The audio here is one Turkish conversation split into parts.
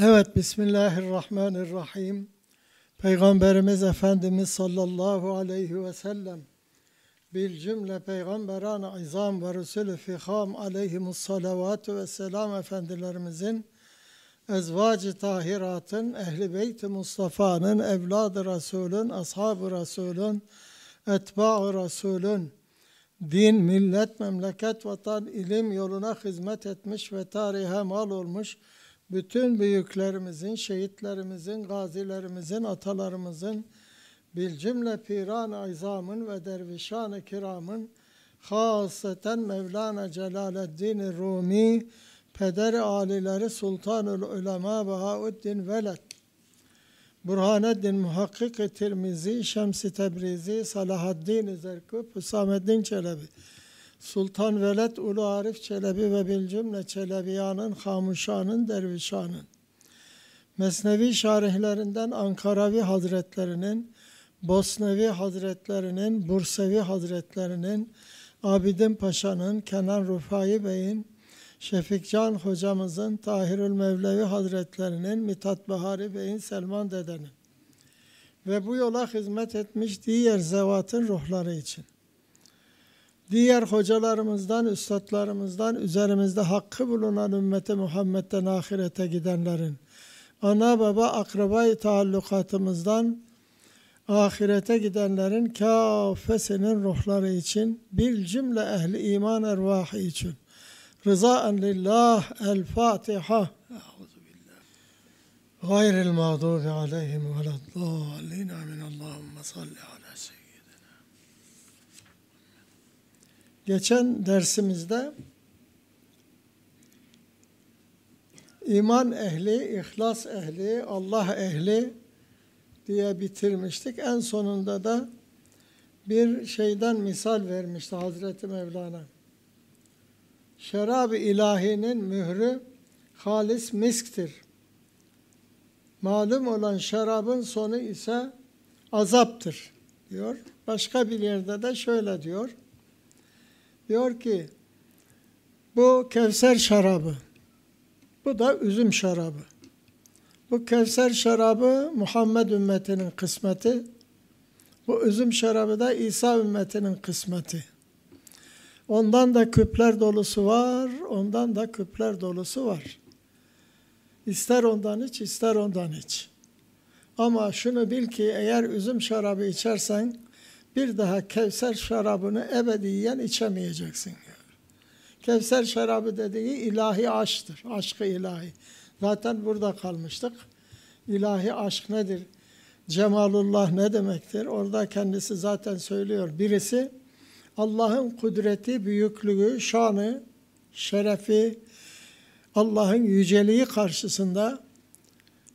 Evet, Bismillahirrahmanirrahim. Peygamberimiz Efendimiz sallallahu aleyhi ve sellem bil cümle peygamberan izam ve resulü fiham aleyhimus salavatü ve selam efendilerimizin ezvacı tahiratın, ehli beyt Mustafa'nın, evladı Resulün, ashabı Resulün, etba'ı Resulün, din, millet, memleket, vatan, ilim yoluna hizmet etmiş ve tarihe mal olmuş bütün büyüklerimizin, şehitlerimizin, gazilerimizin, atalarımızın, bil cümle piran izamın ve dervişan-ı kiramın, haseten Mevlana Celaleddin Rumi, peder alileri Sultanül Ulema Bahauddin Veled, Burhaneddin Muhakkik-i Tirmizi, Şems-i Tebrizi, Salahaddin Zerkub, Hüsameddin Çelebi, Sultan Veled Ulu Arif Çelebi ve Bilcümle Çelebiyanın, Hamuşanın, Dervişanın. Mesnevi şarihlerinden Ankaravi Hazretlerinin, Bosnevi Hazretlerinin, Bursevi Hazretlerinin, Abidin Paşa'nın, Kenan Rufai Bey'in, Şefikcan hocamızın, Tahirül Mevlevi Hazretlerinin, Mithat Bahari Bey'in, Selman Dede'nin ve bu yola hizmet etmiş diğer zevatın ruhları için diğer hocalarımızdan, üstadlarımızdan, üzerimizde hakkı bulunan ümmeti Muhammed'den ahirete gidenlerin, ana baba akrabayı taallukatımızdan ahirete gidenlerin kâfesinin ruhları için, bir cümle ehli iman ervahı için. Rızaen lillah el Fatiha. Gayril mağdubi aleyhim ve leddallin. Amin. Allahümme salli ala seyyidina. Geçen dersimizde iman ehli, ihlas ehli, Allah ehli diye bitirmiştik. En sonunda da bir şeyden misal vermişti Hazreti Mevlana. Şerab-ı ilahinin mührü halis misktir. Malum olan şarabın sonu ise azaptır diyor. Başka bir yerde de şöyle diyor. Diyor ki bu Kevser şarabı. Bu da üzüm şarabı. Bu Kevser şarabı Muhammed ümmetinin kısmeti. Bu üzüm şarabı da İsa ümmetinin kısmeti. Ondan da küpler dolusu var, ondan da küpler dolusu var. İster ondan iç, ister ondan iç. Ama şunu bil ki eğer üzüm şarabı içersen bir daha Kevser şarabını ebediyen içemeyeceksin. Kevser şarabı dediği ilahi aşktır, aşkı ilahi. Zaten burada kalmıştık. İlahi aşk nedir? Cemalullah ne demektir? Orada kendisi zaten söylüyor. Birisi Allah'ın kudreti, büyüklüğü, şanı, şerefi, Allah'ın yüceliği karşısında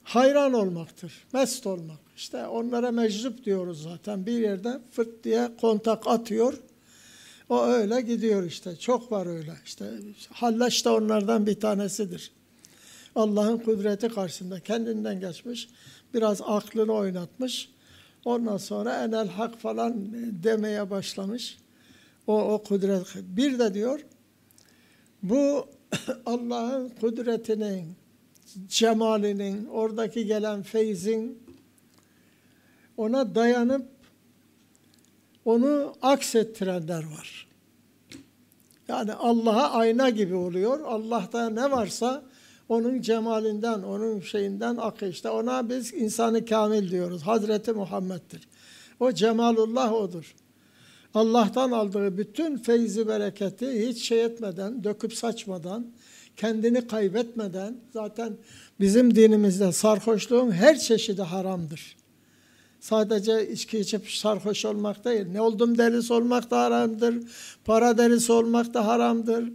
hayran olmaktır, mest olmak. İşte onlara meczup diyoruz zaten. Bir yerde fırt diye kontak atıyor. O öyle gidiyor işte. Çok var öyle. İşte Hallaç da onlardan bir tanesidir. Allah'ın kudreti karşısında kendinden geçmiş. Biraz aklını oynatmış. Ondan sonra enel hak falan demeye başlamış. O, o kudret. Bir de diyor bu Allah'ın kudretinin, cemalinin, oradaki gelen feyzin ona dayanıp onu aksettirenler var. Yani Allah'a ayna gibi oluyor. Allah'ta ne varsa onun cemalinden, onun şeyinden akıyor. İşte ona biz insanı kamil diyoruz. Hazreti Muhammed'dir. O cemalullah odur. Allah'tan aldığı bütün feyzi bereketi hiç şey etmeden, döküp saçmadan, kendini kaybetmeden zaten bizim dinimizde sarhoşluğun her çeşidi haramdır. Sadece içki içip sarhoş olmak değil. Ne oldum delisi olmak da haramdır. Para delisi olmak da haramdır.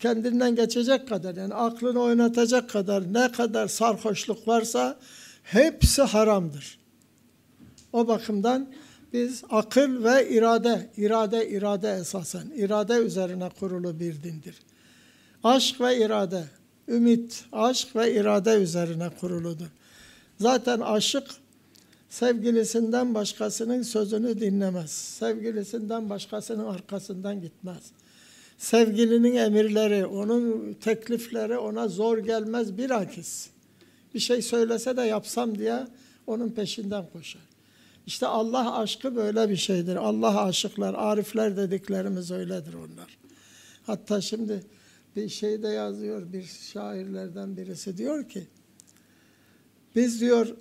Kendinden geçecek kadar yani aklını oynatacak kadar ne kadar sarhoşluk varsa hepsi haramdır. O bakımdan biz akıl ve irade, irade, irade esasen, irade üzerine kurulu bir dindir. Aşk ve irade, ümit, aşk ve irade üzerine kuruludur. Zaten aşık sevgilisinden başkasının sözünü dinlemez. Sevgilisinden başkasının arkasından gitmez. Sevgilinin emirleri, onun teklifleri ona zor gelmez bir akis. Bir şey söylese de yapsam diye onun peşinden koşar. İşte Allah aşkı böyle bir şeydir. Allah aşıklar, arifler dediklerimiz öyledir onlar. Hatta şimdi bir şeyde yazıyor bir şairlerden birisi diyor ki biz diyor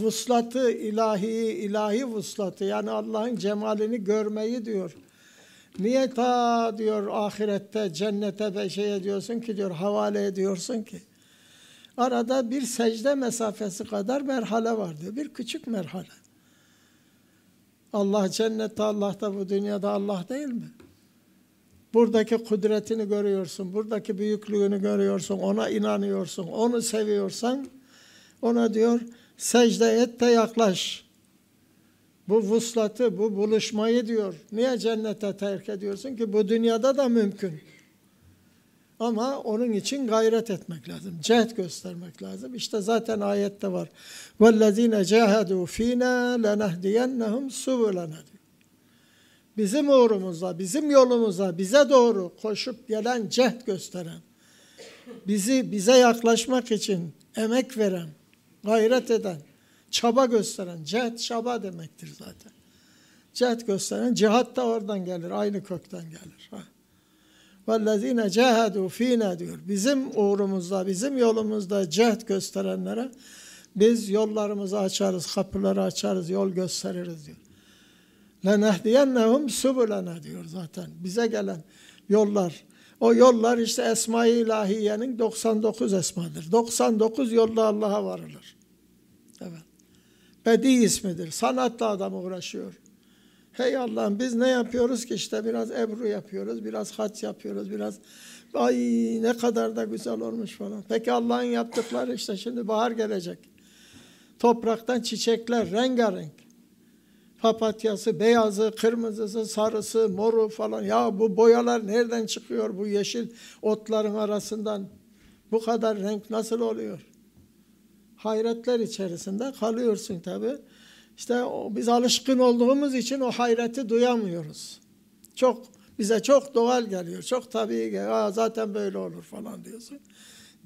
vuslatı ilahi ilahi vuslatı yani Allah'ın cemalini görmeyi diyor. Niye ta diyor ahirette cennete ve şey ediyorsun ki diyor havale ediyorsun ki. Arada bir secde mesafesi kadar merhale var diyor. Bir küçük merhale. Allah cennette Allah da bu dünyada Allah değil mi? Buradaki kudretini görüyorsun, buradaki büyüklüğünü görüyorsun, ona inanıyorsun, onu seviyorsan ona diyor secde et de yaklaş. Bu vuslatı, bu buluşmayı diyor. Niye cennete terk ediyorsun ki? Bu dünyada da mümkün. Ama onun için gayret etmek lazım. Cehd göstermek lazım. İşte zaten ayette var. وَالَّذ۪ينَ جَاهَدُوا ف۪ينَا لَنَهْدِيَنَّهُمْ سُبُلَنَا diyor. Bizim uğrumuzda, bizim yolumuza, bize doğru koşup gelen, cehd gösteren, bizi bize yaklaşmak için emek veren, gayret eden, çaba gösteren, cehd çaba demektir zaten. Cehd gösteren, cihat da oradan gelir, aynı kökten gelir. Ha. وَالَّذ۪ينَ جَاهَدُوا ف۪ينَا diyor. Bizim uğrumuzda, bizim yolumuzda cehd gösterenlere biz yollarımızı açarız, kapıları açarız, yol gösteririz diyor. لَنَهْدِيَنَّهُمْ سُبُلَنَا diyor zaten. Bize gelen yollar. o yollar işte Esma-i İlahiye'nin 99 esmadır. 99 yolla Allah'a varılır. Evet. Bedi ismidir. Sanatla adam uğraşıyor. Hey Allah'ım biz ne yapıyoruz ki işte biraz ebru yapıyoruz, biraz haç yapıyoruz, biraz ay ne kadar da güzel olmuş falan. Peki Allah'ın yaptıkları işte şimdi bahar gelecek. Topraktan çiçekler rengarenk. Papatyası, beyazı, kırmızısı, sarısı, moru falan. Ya bu boyalar nereden çıkıyor bu yeşil otların arasından? Bu kadar renk nasıl oluyor? Hayretler içerisinde kalıyorsun tabii. İşte o, biz alışkın olduğumuz için o hayreti duyamıyoruz. Çok bize çok doğal geliyor, çok tabii geliyor. Aa, zaten böyle olur falan diyorsun.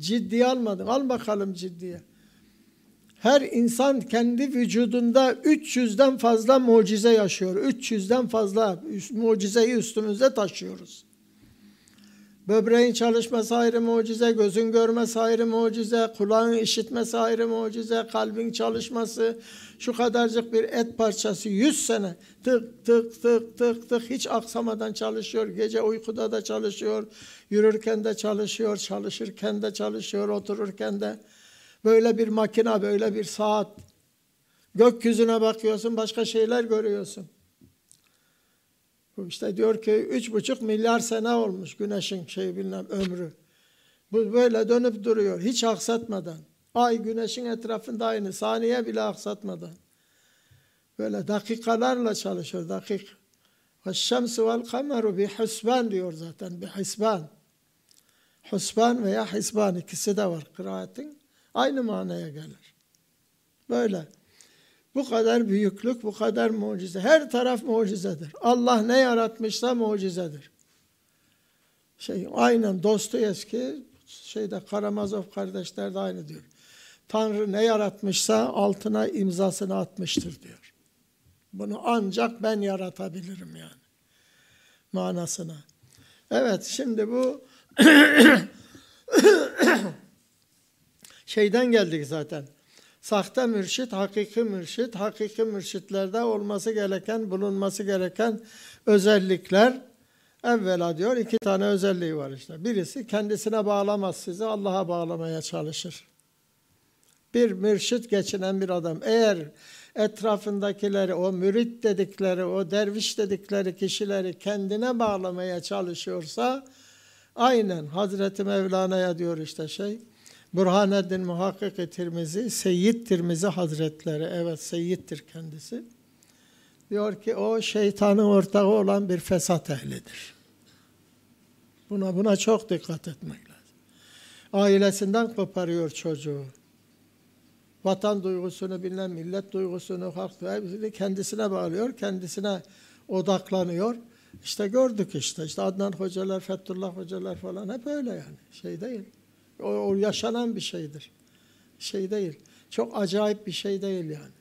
Ciddiye almadın. Al bakalım ciddiye. Her insan kendi vücudunda 300'den fazla mucize yaşıyor. 300'den fazla mucizeyi üstümüzde taşıyoruz. Böbreğin çalışması ayrı mucize, gözün görmesi ayrı mucize, kulağın işitmesi ayrı mucize, kalbin çalışması, şu kadarcık bir et parçası 100 sene tık tık tık tık tık hiç aksamadan çalışıyor. Gece uykuda da çalışıyor, yürürken de çalışıyor, çalışırken de çalışıyor, otururken de. Böyle bir makina, böyle bir saat. Gökyüzüne bakıyorsun, başka şeyler görüyorsun. İşte diyor ki üç buçuk milyar sene olmuş güneşin şey bilmem ömrü. Bu böyle dönüp duruyor hiç aksatmadan. Ay güneşin etrafında aynı saniye bile aksatmadan. Böyle dakikalarla çalışıyor dakik. Kameru bi husban diyor zaten hisban. Husban veya hisban ikisi de var kıraatin. Aynı manaya gelir. Böyle. Bu kadar büyüklük, bu kadar mucize. Her taraf mucizedir. Allah ne yaratmışsa mucizedir. Şey, aynen Dostoyevski şeyde Karamazov kardeşler de aynı diyor. Tanrı ne yaratmışsa altına imzasını atmıştır diyor. Bunu ancak ben yaratabilirim yani. Manasına. Evet şimdi bu şeyden geldik zaten. Sahte mürşit, hakiki mürşit, hakiki mürşitlerde olması gereken, bulunması gereken özellikler evvela diyor iki tane özelliği var işte. Birisi kendisine bağlamaz sizi, Allah'a bağlamaya çalışır. Bir mürşit geçinen bir adam eğer etrafındakileri, o mürit dedikleri, o derviş dedikleri kişileri kendine bağlamaya çalışıyorsa aynen Hazreti Mevlana'ya diyor işte şey, Burhaneddin Muhakkik Tirmizi, Seyyid Tirmizi Hazretleri, evet Seyyid'dir kendisi. Diyor ki o şeytanın ortağı olan bir fesat ehlidir. Buna buna çok dikkat etmek lazım. Ailesinden koparıyor çocuğu. Vatan duygusunu bilmem, millet duygusunu, hak kendisine bağlıyor, kendisine odaklanıyor İşte gördük işte. işte Adnan hocalar, Fethullah hocalar falan hep öyle yani. Şey değil. O, o yaşanan bir şeydir. Şey değil. Çok acayip bir şey değil yani.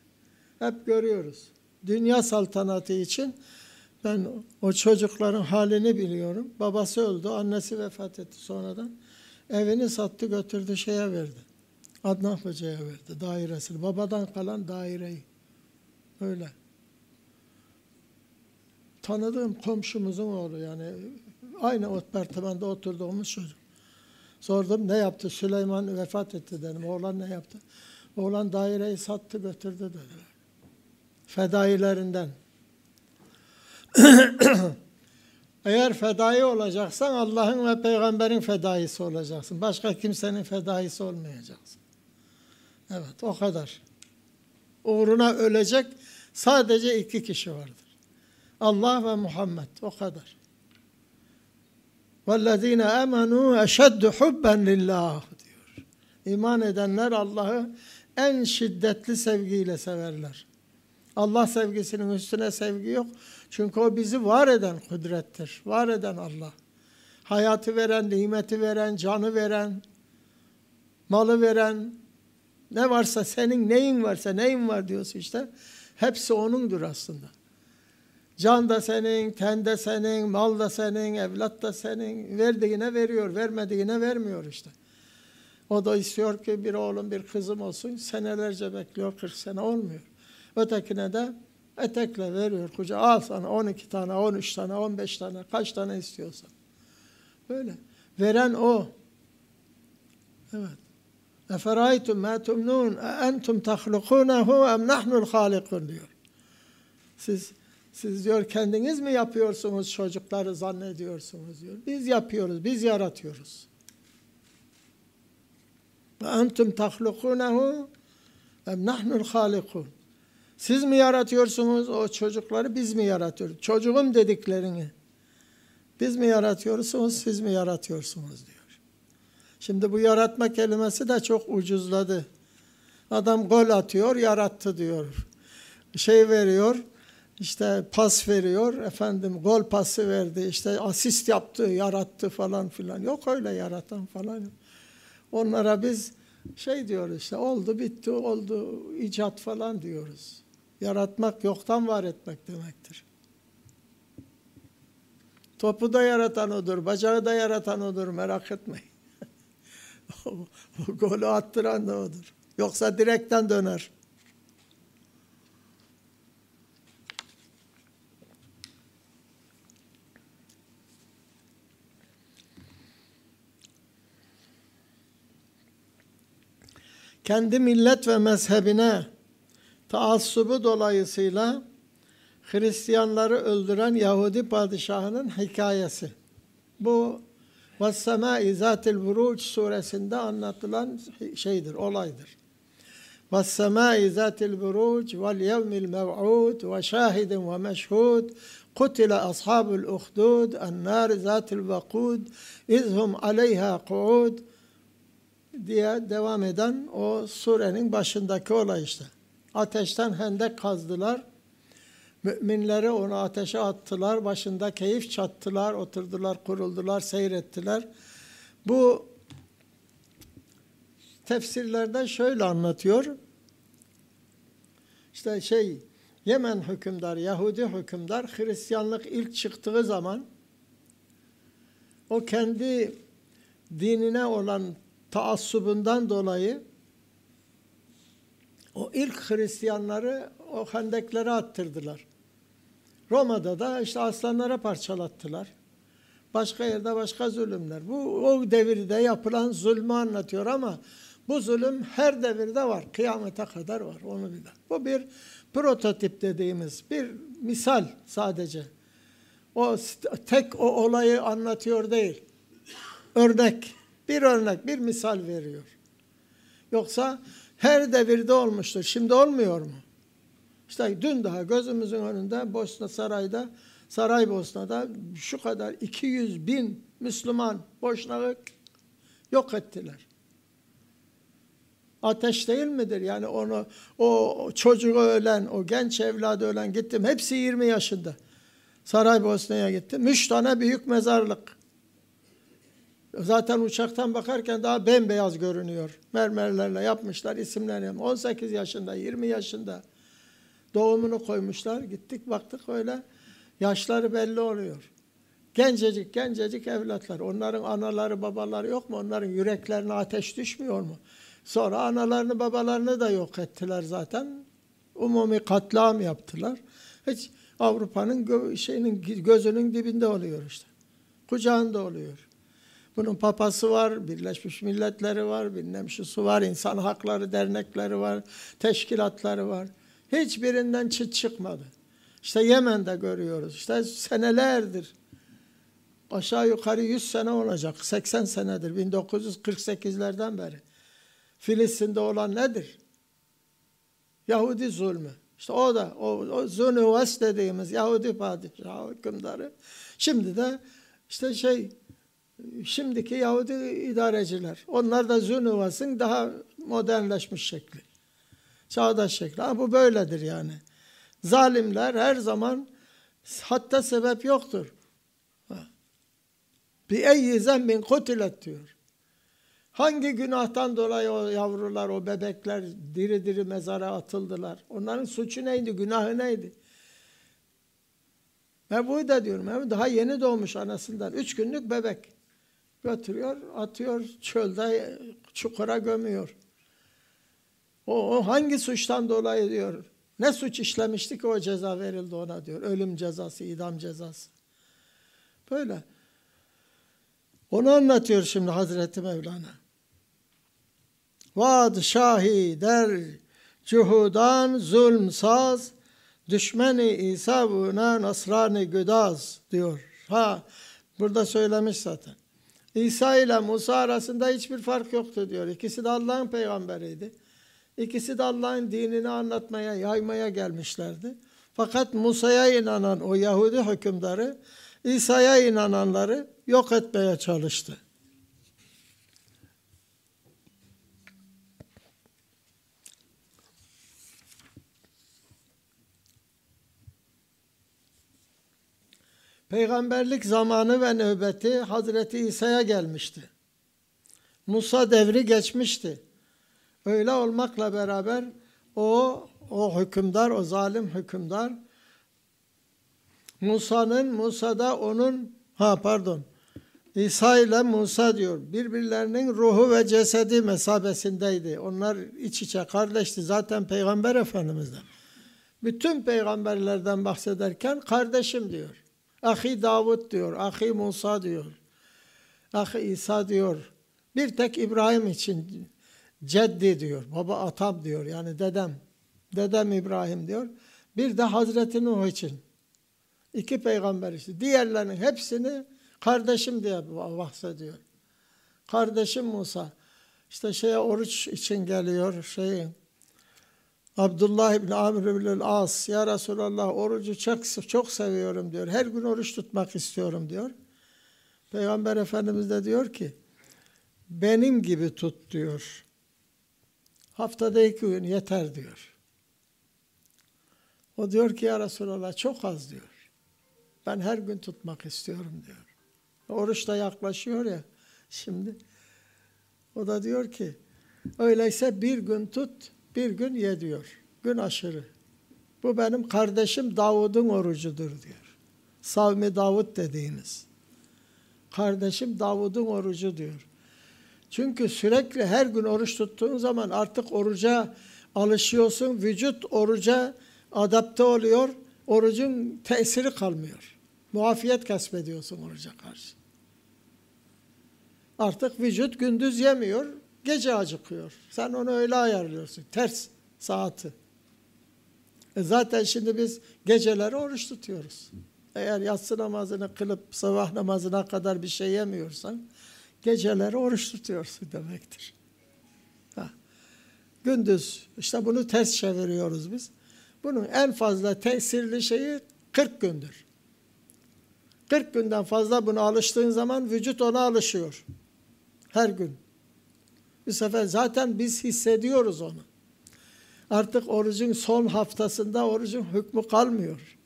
Hep görüyoruz. Dünya saltanatı için ben o çocukların halini biliyorum. Babası öldü, annesi vefat etti sonradan. Evini sattı götürdü şeye verdi. Adnan Hoca'ya verdi dairesini. Babadan kalan daireyi. Öyle. Tanıdığım komşumuzun oğlu yani aynı apartmanda oturduğumuz çocuk. Sordum ne yaptı? Süleyman vefat etti dedim. Oğlan ne yaptı? Oğlan daireyi sattı götürdü dediler. Fedailerinden. Eğer fedai olacaksan Allah'ın ve peygamberin fedaisi olacaksın. Başka kimsenin fedaisi olmayacaksın. Evet o kadar. Uğruna ölecek sadece iki kişi vardır. Allah ve Muhammed o kadar. وَالَّذ۪ينَ اَمَنُوا اَشَدُّ حُبًّا لِلّٰهِ diyor. İman edenler Allah'ı en şiddetli sevgiyle severler. Allah sevgisinin üstüne sevgi yok. Çünkü o bizi var eden kudrettir. Var eden Allah. Hayatı veren, nimeti veren, canı veren, malı veren, ne varsa senin neyin varsa neyin var diyorsun işte. Hepsi O'nundur aslında. Can da senin, ten de senin, mal da senin, evlat da senin. Verdiğine veriyor, vermediğine vermiyor işte. O da istiyor ki bir oğlum bir kızım olsun. Senelerce bekliyor, 40 sene olmuyor. Ötekine de etekle veriyor kucağa. Al sana 12 tane, 13 tane, 15 tane, kaç tane istiyorsan. Böyle. Veren o. Evet. Eferaytum ma tumnun entum tahlukunehu em nahnul halikun diyor. Siz siz diyor kendiniz mi yapıyorsunuz çocukları zannediyorsunuz diyor. Biz yapıyoruz, biz yaratıyoruz. Ve entum tahlukunehu em nahnul halikun. Siz mi yaratıyorsunuz o çocukları, biz mi yaratıyoruz? Çocuğum dediklerini. Biz mi yaratıyorsunuz, siz mi yaratıyorsunuz diyor. Şimdi bu yaratma kelimesi de çok ucuzladı. Adam gol atıyor, yarattı diyor. Şey veriyor, işte pas veriyor, efendim gol pası verdi, işte asist yaptı, yarattı falan filan. Yok öyle yaratan falan. Onlara biz şey diyoruz işte oldu bitti oldu icat falan diyoruz. Yaratmak yoktan var etmek demektir. Topu da yaratan odur, bacağı da yaratan odur merak etmeyin. Golü attıran da odur. Yoksa direkten döner. Kendi millet ve mezhebine taassubu dolayısıyla Hristiyanları öldüren Yahudi padişahının hikayesi. Bu وَالسَّمَاءِ ذَاتِ الْبُرُوجِ suresinde anlatılan şeydir, olaydır. وَالسَّمَاءِ ذَاتِ الْبُرُوجِ وَالْيَوْمِ الْمَوْعُودِ وَشَاهِدٍ وَمَشْهُودٍ قُتِلَ أَصْحَابُ الْأُخْدُودِ النَّارِ ذَاتِ الْوَقُودِ اِذْ هُمْ عَلَيْهَا قُعُودٍ diye devam eden o surenin başındaki olay işte. Ateşten hendek kazdılar. Müminleri onu ateşe attılar. Başında keyif çattılar. Oturdular, kuruldular, seyrettiler. Bu tefsirlerde şöyle anlatıyor. İşte şey Yemen hükümdar, Yahudi hükümdar Hristiyanlık ilk çıktığı zaman o kendi dinine olan taassubundan dolayı o ilk Hristiyanları o hendeklere attırdılar. Roma'da da işte aslanlara parçalattılar. Başka yerde başka zulümler. Bu o devirde yapılan zulmü anlatıyor ama bu zulüm her devirde var. Kıyamete kadar var. Onu bilir. Bu bir prototip dediğimiz bir misal sadece. O tek o olayı anlatıyor değil. Örnek. Bir örnek, bir misal veriyor. Yoksa her devirde olmuştur. Şimdi olmuyor mu? İşte dün daha gözümüzün önünde Bosna Saray'da, Saraybosna'da şu kadar 200 bin Müslüman Boşnağı yok ettiler. Ateş değil midir? Yani onu o çocuğu ölen, o genç evladı ölen gittim. Hepsi 20 yaşında. Saraybosna'ya gittim. Üç tane büyük mezarlık. Zaten uçaktan bakarken daha bembeyaz görünüyor. Mermerlerle yapmışlar isimlerini. 18 yaşında, 20 yaşında doğumunu koymuşlar. Gittik baktık öyle. Yaşları belli oluyor. Gencecik gencecik evlatlar. Onların anaları babaları yok mu? Onların yüreklerine ateş düşmüyor mu? Sonra analarını babalarını da yok ettiler zaten. Umumi katliam yaptılar. Hiç Avrupa'nın gö şeyinin gözünün dibinde oluyor işte. Kucağında oluyor. Bunun papası var, Birleşmiş Milletleri var, bilmem şusu var, insan hakları dernekleri var, teşkilatları var. Hiçbirinden çıt çıkmadı. İşte Yemen'de görüyoruz. İşte senelerdir aşağı yukarı 100 sene olacak. 80 senedir 1948'lerden beri. Filistin'de olan nedir? Yahudi zulmü. İşte o da o, o Zunuvas dediğimiz Yahudi padişahı hükümdarı. Şimdi de işte şey şimdiki Yahudi idareciler. Onlar da Zunuvas'ın daha modernleşmiş şekli. Çağdaş şekli. Ama bu böyledir yani. Zalimler her zaman hatta sebep yoktur. Bir eyyi zembin kutilet diyor. Hangi günahtan dolayı o yavrular, o bebekler diri diri mezara atıldılar? Onların suçu neydi, günahı neydi? Bu da diyorum. Daha yeni doğmuş anasından. Üç günlük bebek. Götürüyor, atıyor çölde çukura gömüyor. O, o hangi suçtan dolayı diyor. Ne suç işlemişti ki o ceza verildi ona diyor. Ölüm cezası, idam cezası. Böyle. Onu anlatıyor şimdi Hazreti Mevlana. Vad şahi der cuhudan zulm saz düşmeni İsa buna nasrani güdaz diyor. Ha burada söylemiş zaten. İsa ile Musa arasında hiçbir fark yoktu diyor. İkisi de Allah'ın peygamberiydi. İkisi de Allah'ın dinini anlatmaya, yaymaya gelmişlerdi. Fakat Musa'ya inanan o Yahudi hükümdarı İsa'ya inananları yok etmeye çalıştı. Peygamberlik zamanı ve nöbeti Hazreti İsa'ya gelmişti. Musa devri geçmişti. Öyle olmakla beraber o o hükümdar, o zalim hükümdar Musa'nın, Musa'da onun, ha pardon, İsa ile Musa diyor, birbirlerinin ruhu ve cesedi mesabesindeydi. Onlar iç içe kardeşti zaten Peygamber Efendimiz'den. Bütün peygamberlerden bahsederken kardeşim diyor. Ahi Davud diyor, Ahi Musa diyor, Ahi İsa diyor. Bir tek İbrahim için ceddi diyor, baba atam diyor yani dedem, dedem İbrahim diyor. Bir de Hazreti Nuh için. İki peygamber işte. Diğerlerinin hepsini kardeşim diye bahsediyor. Kardeşim Musa. İşte şeye oruç için geliyor şeyin. Abdullah İbni Amr İbni As, Ya Resulallah orucu çok, çok seviyorum diyor. Her gün oruç tutmak istiyorum diyor. Peygamber Efendimiz de diyor ki, benim gibi tut diyor. Haftada iki gün yeter diyor. O diyor ki ya Resulallah çok az diyor. Ben her gün tutmak istiyorum diyor. Oruç da yaklaşıyor ya şimdi. O da diyor ki öyleyse bir gün tut, bir gün ye diyor. Gün aşırı. Bu benim kardeşim Davud'un orucudur diyor. Savmi Davud dediğiniz. Kardeşim Davud'un orucu diyor. Çünkü sürekli her gün oruç tuttuğun zaman artık oruca alışıyorsun. Vücut oruca adapte oluyor. Orucun tesiri kalmıyor. Muafiyet kasbediyorsun oruca karşı. Artık vücut gündüz yemiyor, gece acıkıyor. Sen onu öyle ayarlıyorsun. Ters saati. E zaten şimdi biz geceleri oruç tutuyoruz. Eğer yatsı namazını kılıp sabah namazına kadar bir şey yemiyorsan geceleri oruç tutuyorsun demektir. Ha. Gündüz işte bunu ters çeviriyoruz biz. Bunun en fazla tesirli şeyi 40 gündür. 40 günden fazla buna alıştığın zaman vücut ona alışıyor. Her gün. Bir sefer zaten biz hissediyoruz onu. Artık orucun son haftasında orucun hükmü kalmıyor.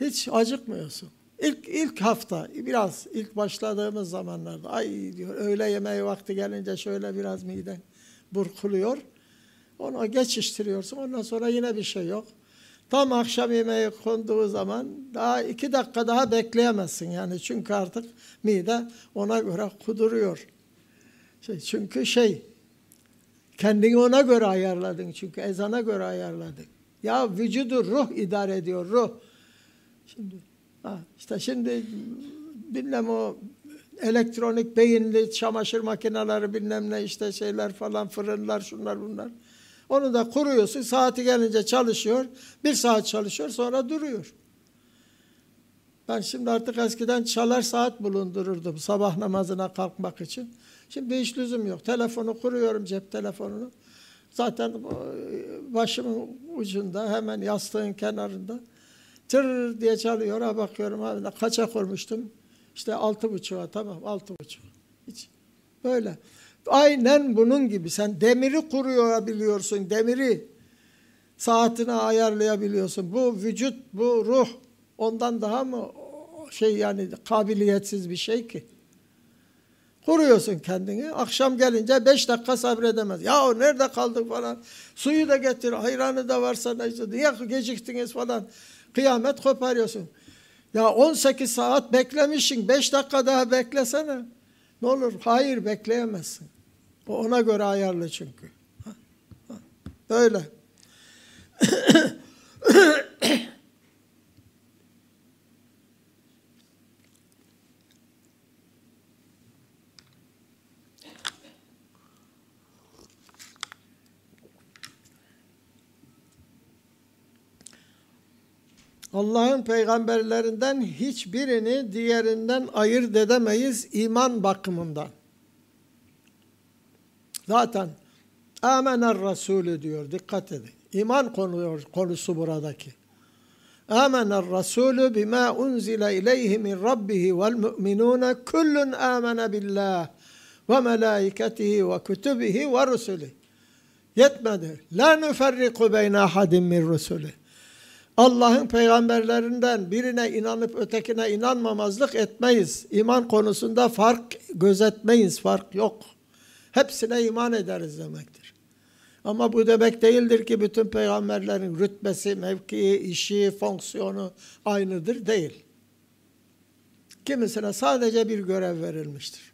Hiç acıkmıyorsun. İlk, ilk hafta biraz ilk başladığımız zamanlarda ay diyor öğle yemeği vakti gelince şöyle biraz miden burkuluyor. Onu geçiştiriyorsun ondan sonra yine bir şey yok. Tam akşam yemeği konduğu zaman daha iki dakika daha bekleyemezsin yani çünkü artık mide ona göre kuduruyor. Şey, çünkü şey kendini ona göre ayarladın çünkü ezana göre ayarladın. Ya vücudu ruh idare ediyor ruh. Şimdi ha, işte şimdi bilmem o elektronik beyinli çamaşır makineleri bilmem ne işte şeyler falan fırınlar şunlar bunlar. Onu da kuruyorsun saati gelince çalışıyor. Bir saat çalışıyor sonra duruyor. Ben şimdi artık eskiden çalar saat bulundururdum sabah namazına kalkmak için. Şimdi hiç lüzum yok. Telefonu kuruyorum cep telefonunu. Zaten başımın ucunda hemen yastığın kenarında. Tır diye çalıyor. Ha bakıyorum abi kaça kurmuştum? İşte altı buçuğa tamam altı buçuk. Hiç böyle. Aynen bunun gibi. Sen demiri kuruyabiliyorsun. Demiri saatine ayarlayabiliyorsun. Bu vücut, bu ruh ondan daha mı şey yani kabiliyetsiz bir şey ki? Kuruyorsun kendini. Akşam gelince beş dakika sabredemez. Ya nerede kaldık falan. Suyu da getir, hayranı da varsa da işte niye geciktiniz falan. Kıyamet koparıyorsun. Ya 18 saat beklemişsin. 5 dakika daha beklesene. Ne olur? Hayır bekleyemezsin. O ona göre ayarlı çünkü. Böyle. Allah'ın peygamberlerinden hiçbirini diğerinden ayırt edemeyiz iman bakımından. Zaten amener Resulü diyor dikkat edin. İman konuyor, konusu buradaki. Amener Resulü bima unzile ileyhi min rabbihi vel mu'minune kullun amene billah ve melaiketihi ve kütübihi ve rusulih. Yetmedi. La nüferriku beyne ahadim min rusulih. Allah'ın peygamberlerinden birine inanıp ötekine inanmamazlık etmeyiz. İman konusunda fark gözetmeyiz, fark yok. Hepsine iman ederiz demektir. Ama bu demek değildir ki bütün peygamberlerin rütbesi, mevkii, işi, fonksiyonu aynıdır değil. Kimisine sadece bir görev verilmiştir.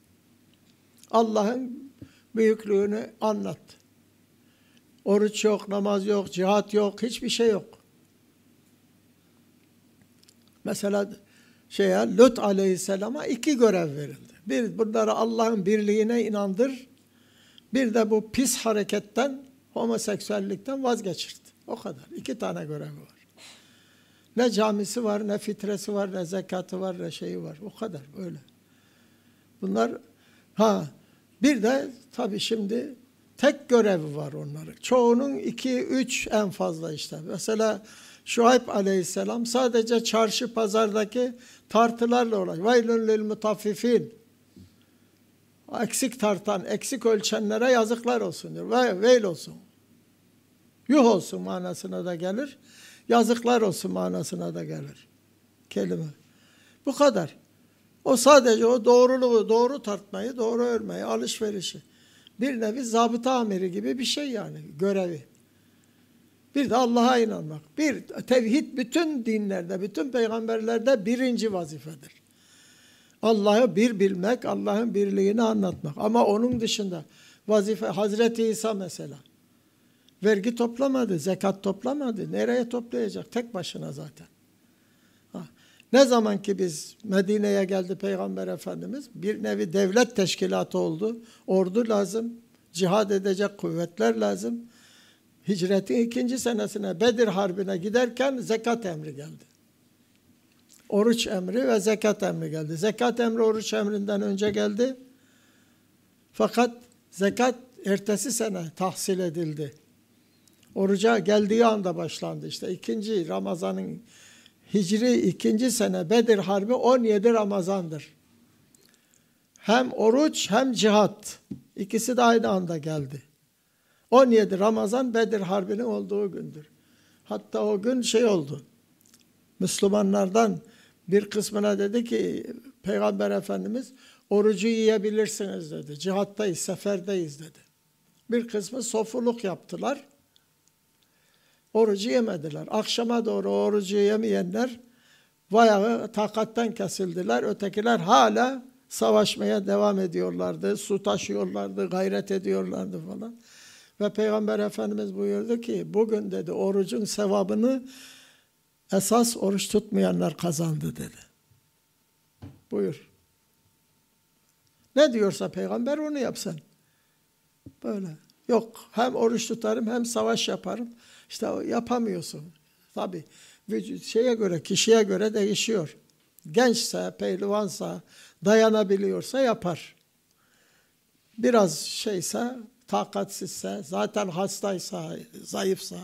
Allah'ın büyüklüğünü anlat. Oruç yok, namaz yok, cihat yok, hiçbir şey yok. Mesela şeye Lut aleyhisselama iki görev verildi. Bir bunları Allah'ın birliğine inandır. Bir de bu pis hareketten, homoseksüellikten vazgeçirdi. O kadar. İki tane görevi var. Ne camisi var, ne fitresi var, ne zekatı var, ne şeyi var. O kadar böyle. Bunlar ha bir de tabii şimdi tek görevi var onların. Çoğunun iki, üç en fazla işte. Mesela Şuayb aleyhisselam sadece çarşı pazardaki tartılarla olan. Vaylun lil mutaffifin. Eksik tartan, eksik ölçenlere yazıklar olsun diyor. Ve veil olsun. Yuh olsun manasına da gelir. Yazıklar olsun manasına da gelir. Kelime. Bu kadar. O sadece o doğruluğu, doğru tartmayı, doğru örmeyi, alışverişi. Bir nevi zabıta amiri gibi bir şey yani görevi. Bir de Allah'a inanmak. Bir, tevhid bütün dinlerde, bütün peygamberlerde birinci vazifedir. Allah'ı bir bilmek, Allah'ın birliğini anlatmak. Ama onun dışında vazife, Hazreti İsa mesela. Vergi toplamadı, zekat toplamadı. Nereye toplayacak? Tek başına zaten. Ha. Ne zaman ki biz Medine'ye geldi Peygamber Efendimiz, bir nevi devlet teşkilatı oldu. Ordu lazım, cihad edecek kuvvetler lazım. Hicretin ikinci senesine Bedir Harbi'ne giderken zekat emri geldi. Oruç emri ve zekat emri geldi. Zekat emri oruç emrinden önce geldi. Fakat zekat ertesi sene tahsil edildi. Oruca geldiği anda başlandı işte. ikinci Ramazan'ın Hicri ikinci sene Bedir Harbi 17 Ramazan'dır. Hem oruç hem cihat. ikisi de aynı anda geldi. 17 Ramazan Bedir Harbi'nin olduğu gündür. Hatta o gün şey oldu. Müslümanlardan bir kısmına dedi ki Peygamber Efendimiz orucu yiyebilirsiniz dedi. Cihattayız, seferdeyiz dedi. Bir kısmı sofuluk yaptılar. Orucu yemediler. Akşama doğru orucu yemeyenler bayağı takattan kesildiler. Ötekiler hala savaşmaya devam ediyorlardı. Su taşıyorlardı, gayret ediyorlardı falan. Ve Peygamber Efendimiz buyurdu ki bugün dedi orucun sevabını esas oruç tutmayanlar kazandı dedi. Buyur. Ne diyorsa peygamber onu yapsan. Böyle. Yok hem oruç tutarım hem savaş yaparım. İşte yapamıyorsun. Tabi şeye göre, kişiye göre değişiyor. Gençse, pehlivansa, dayanabiliyorsa yapar. Biraz şeyse, takatsizse, zaten hastaysa, zayıfsa,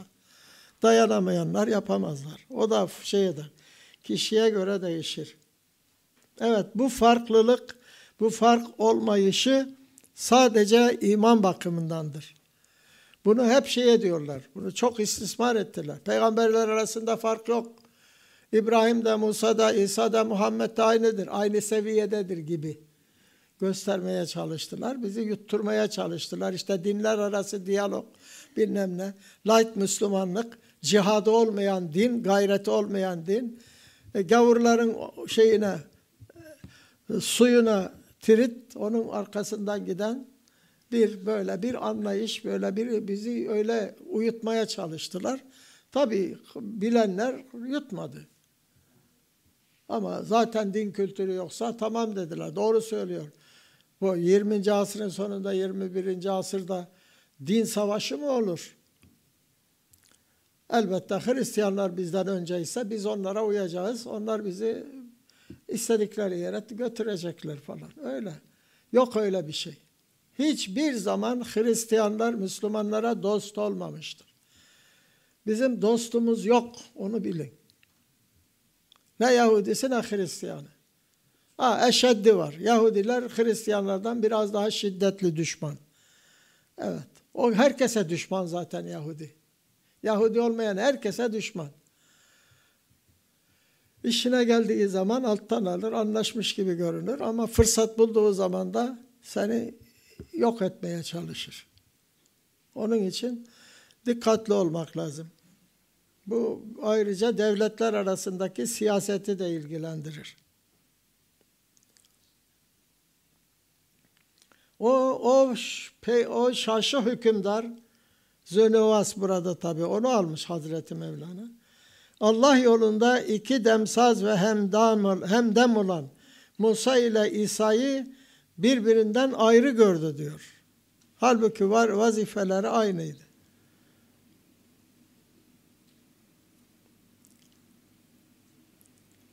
dayanamayanlar yapamazlar. O da şeye de, kişiye göre değişir. Evet, bu farklılık, bu fark olmayışı sadece iman bakımındandır. Bunu hep şeye diyorlar. Bunu çok istismar ettiler. Peygamberler arasında fark yok. İbrahim de, Musa da, İsa da, Muhammed de aynıdır. Aynı seviyededir gibi göstermeye çalıştılar. Bizi yutturmaya çalıştılar. İşte dinler arası diyalog bilmem ne. Light Müslümanlık, cihadı olmayan din, gayreti olmayan din. E, gavurların şeyine, e, suyuna tirit, onun arkasından giden bir böyle bir anlayış, böyle bir bizi öyle uyutmaya çalıştılar. Tabii bilenler yutmadı. Ama zaten din kültürü yoksa tamam dediler. Doğru söylüyor. Bu 20. asrın sonunda 21. asırda din savaşı mı olur? Elbette Hristiyanlar bizden önceyse biz onlara uyacağız. Onlar bizi istedikleri yere götürecekler falan. Öyle. Yok öyle bir şey. Hiçbir zaman Hristiyanlar Müslümanlara dost olmamıştır. Bizim dostumuz yok, onu bilin. Ne Yahudisi ne Hristiyanı. Ha, eşeddi var. Yahudiler Hristiyanlardan biraz daha şiddetli düşman. Evet. O herkese düşman zaten Yahudi. Yahudi olmayan herkese düşman. İşine geldiği zaman alttan alır, anlaşmış gibi görünür ama fırsat bulduğu zaman da seni yok etmeye çalışır. Onun için dikkatli olmak lazım. Bu ayrıca devletler arasındaki siyaseti de ilgilendirir. O o o şaşı hükümdar Zönevas burada tabi onu almış Hazreti Mevlana. Allah yolunda iki demsaz ve hem dam, hem dem olan Musa ile İsa'yı birbirinden ayrı gördü diyor. Halbuki var vazifeleri aynıydı.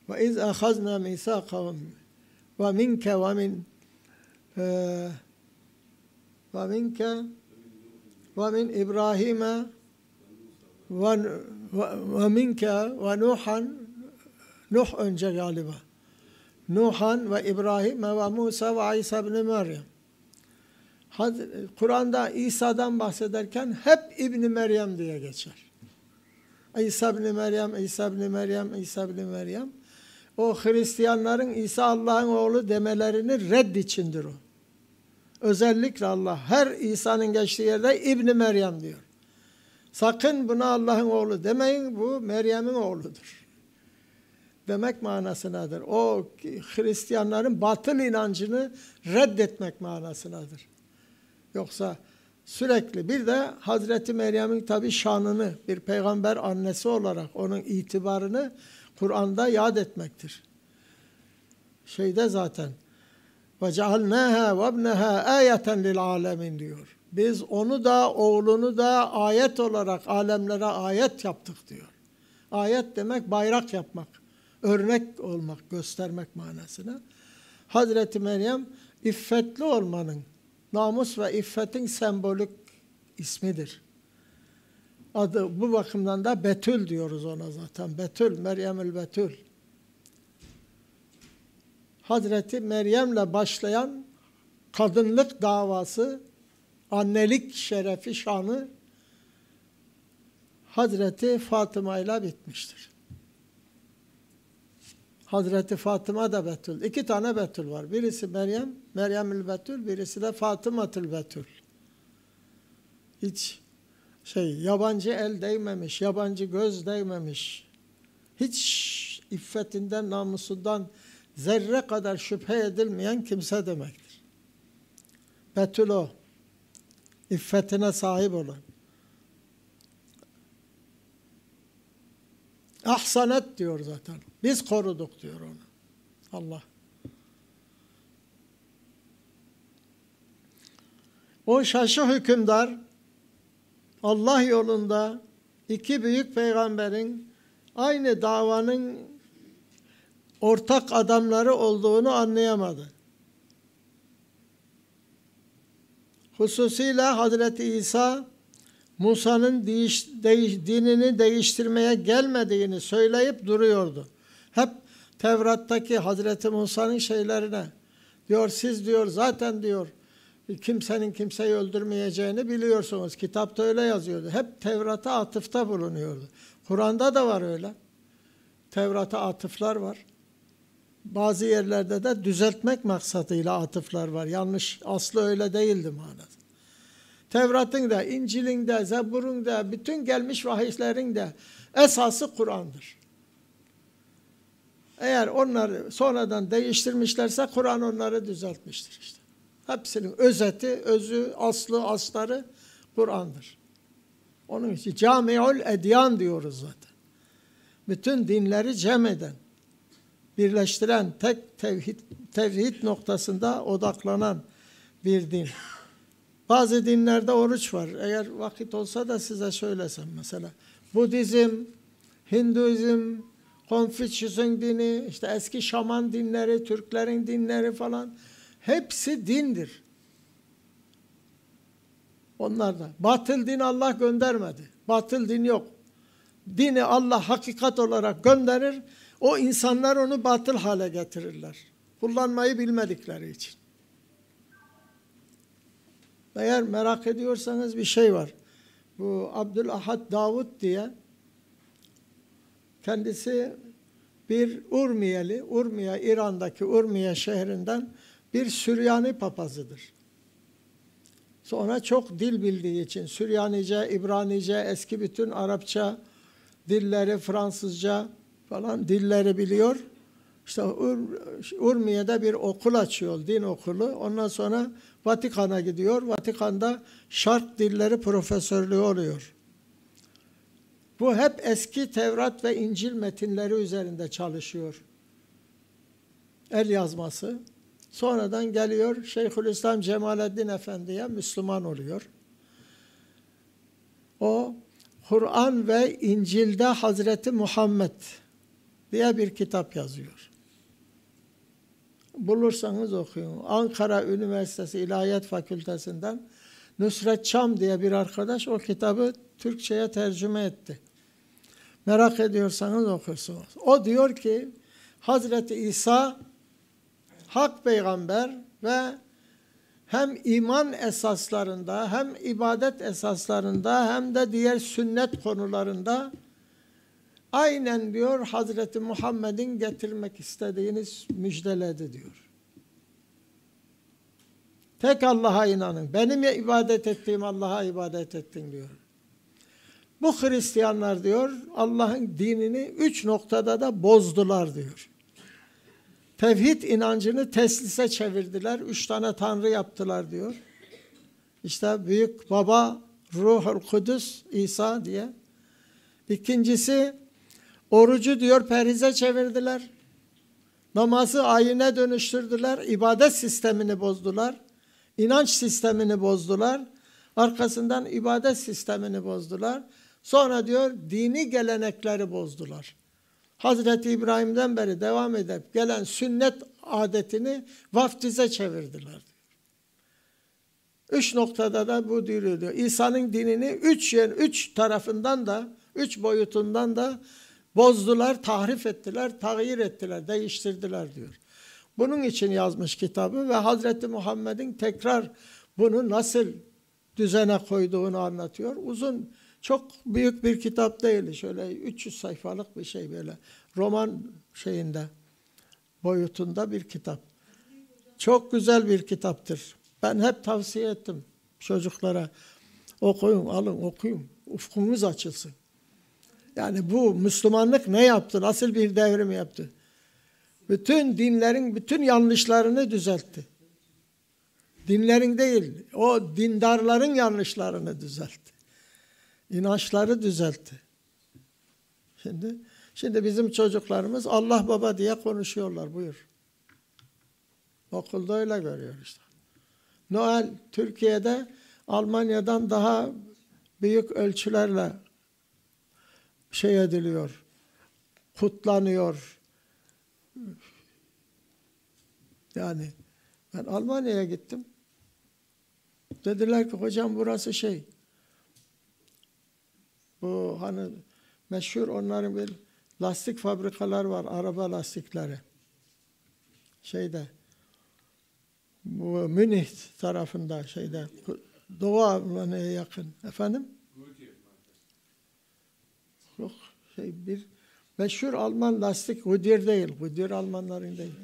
Ve iz ahazna misaqahum ve minke ve ve minke ve min İbrahim'e ve, minke ve Nuhan Nuh önce galiba. Nuhan ve İbrahim ve Musa ve İsa ibn Meryem. Kur'an'da İsa'dan bahsederken hep İbn Meryem diye geçer. İsa ibn Meryem, İsa ibn Meryem, İsa ibn Meryem. O Hristiyanların İsa Allah'ın oğlu demelerini red içindir o. Özellikle Allah her İsa'nın geçtiği yerde İbn Meryem diyor. Sakın buna Allah'ın oğlu demeyin bu Meryem'in oğludur. Demek manasınadır. O Hristiyanların batıl inancını reddetmek manasınadır. Yoksa sürekli bir de Hazreti Meryem'in tabi şanını bir peygamber annesi olarak onun itibarını Kur'an'da yad etmektir. Şeyde zaten ve cealnaha ve ibnaha ayeten lil alemin diyor. Biz onu da oğlunu da ayet olarak alemlere ayet yaptık diyor. Ayet demek bayrak yapmak, örnek olmak, göstermek manasına. Hazreti Meryem iffetli olmanın, namus ve iffetin sembolik ismidir. Adı bu bakımdan da Betül diyoruz ona zaten. Betül, Meryemül Betül. Hazreti Meryem'le başlayan kadınlık davası annelik şerefi, şanı Hazreti Fatıma ile bitmiştir. Hazreti Fatıma da Betül. İki tane Betül var. Birisi Meryem, Meryemül Betül, birisi de Fatıma'tül Betül. Hiç şey yabancı el değmemiş, yabancı göz değmemiş. Hiç iffetinden, namusundan zerre kadar şüphe edilmeyen kimse demektir. Betül o. İffetine sahip olan. Ahsanet diyor zaten. Biz koruduk diyor onu. Allah. O şaşı hükümdar Allah yolunda iki büyük peygamberin aynı davanın ortak adamları olduğunu anlayamadı. Hususiyle Hazreti İsa Musa'nın değiş, değiş, dinini değiştirmeye gelmediğini söyleyip duruyordu. Hep Tevrat'taki Hazreti Musa'nın şeylerine diyor siz diyor zaten diyor kimsenin kimseyi öldürmeyeceğini biliyorsunuz. Kitapta öyle yazıyordu. Hep Tevrat'a atıfta bulunuyordu. Kur'an'da da var öyle. Tevrat'a atıflar var. Bazı yerlerde de düzeltmek maksadıyla atıflar var. Yanlış, aslı öyle değildi manada. Tevrat'ın da, İncil'in de, Zebur'un da, bütün gelmiş vahiylerin de esası Kur'an'dır. Eğer onları sonradan değiştirmişlerse Kur'an onları düzeltmiştir işte. Hepsinin özeti, özü, aslı, asları Kur'an'dır. Onun için camiul edyan diyoruz zaten. Bütün dinleri cem eden, birleştiren, tek tevhid, tevhid noktasında odaklanan bir din. Bazı dinlerde oruç var. Eğer vakit olsa da size söylesem mesela. Budizm, Hinduizm, Konfüçyüs'ün dini, işte eski şaman dinleri, Türklerin dinleri falan hepsi dindir. Onlar da. Batıl din Allah göndermedi. Batıl din yok. Dini Allah hakikat olarak gönderir. O insanlar onu batıl hale getirirler. Kullanmayı bilmedikleri için. Eğer merak ediyorsanız bir şey var. Bu Abdülahad Davud diye kendisi bir Urmiyeli, Urmiye, İran'daki Urmiye şehrinden bir Süryani papazıdır. Sonra çok dil bildiği için Süryanice, İbranice, eski bütün Arapça dilleri, Fransızca falan dilleri biliyor. İşte Ur, Urmiye'de bir okul açıyor, din okulu. Ondan sonra Vatikan'a gidiyor. Vatikan'da şark dilleri profesörlüğü oluyor. Bu hep eski Tevrat ve İncil metinleri üzerinde çalışıyor. El yazması. Sonradan geliyor Şeyhülislam Cemalettin Efendi'ye Müslüman oluyor. O Kur'an ve İncil'de Hazreti Muhammed diye bir kitap yazıyor. Bulursanız okuyun. Ankara Üniversitesi İlahiyat Fakültesinden Nusret Çam diye bir arkadaş o kitabı Türkçe'ye tercüme etti. Merak ediyorsanız okursunuz. O diyor ki Hazreti İsa hak peygamber ve hem iman esaslarında hem ibadet esaslarında hem de diğer sünnet konularında aynen diyor Hazreti Muhammed'in getirmek istediğiniz müjdeledi diyor. Tek Allah'a inanın. Benim ya ibadet ettiğim Allah'a ibadet ettin diyor. Bu Hristiyanlar diyor Allah'ın dinini üç noktada da bozdular diyor. Tevhid inancını teslise çevirdiler. Üç tane tanrı yaptılar diyor. İşte büyük baba Ruhul Kudüs İsa diye. İkincisi orucu diyor perize çevirdiler. Namazı ayine dönüştürdüler. ibadet sistemini bozdular. inanç sistemini bozdular. Arkasından ibadet sistemini bozdular. Sonra diyor dini gelenekleri bozdular. Hazreti İbrahim'den beri devam edip gelen sünnet adetini vaftize çevirdiler. Üç noktada da bu diyor. İsa'nın dinini üç yer, üç tarafından da, üç boyutundan da bozdular, tahrif ettiler, tağyir ettiler, değiştirdiler diyor. Bunun için yazmış kitabı ve Hazreti Muhammed'in tekrar bunu nasıl düzene koyduğunu anlatıyor. Uzun çok büyük bir kitap değil. Şöyle 300 sayfalık bir şey böyle. Roman şeyinde. boyutunda bir kitap. Çok güzel bir kitaptır. Ben hep tavsiye ettim çocuklara. Okuyun, alın, okuyun. Ufkunuz açılsın. Yani bu Müslümanlık ne yaptı? Nasıl bir devrim yaptı? Bütün dinlerin bütün yanlışlarını düzeltti. Dinlerin değil, o dindarların yanlışlarını düzeltti. İnançları düzeltti. Şimdi şimdi bizim çocuklarımız Allah baba diye konuşuyorlar. Buyur. Okulda öyle görüyor işte. Noel Türkiye'de Almanya'dan daha büyük ölçülerle şey ediliyor, kutlanıyor. Yani ben Almanya'ya gittim. Dediler ki hocam burası şey, bu hani meşhur onların bir lastik fabrikalar var, araba lastikleri. Şeyde, bu Münih tarafında şeyde, Doğu Almanya'ya yakın. Efendim? Yok, şey bir meşhur Alman lastik Goodyear değil, Goodyear Almanların değil.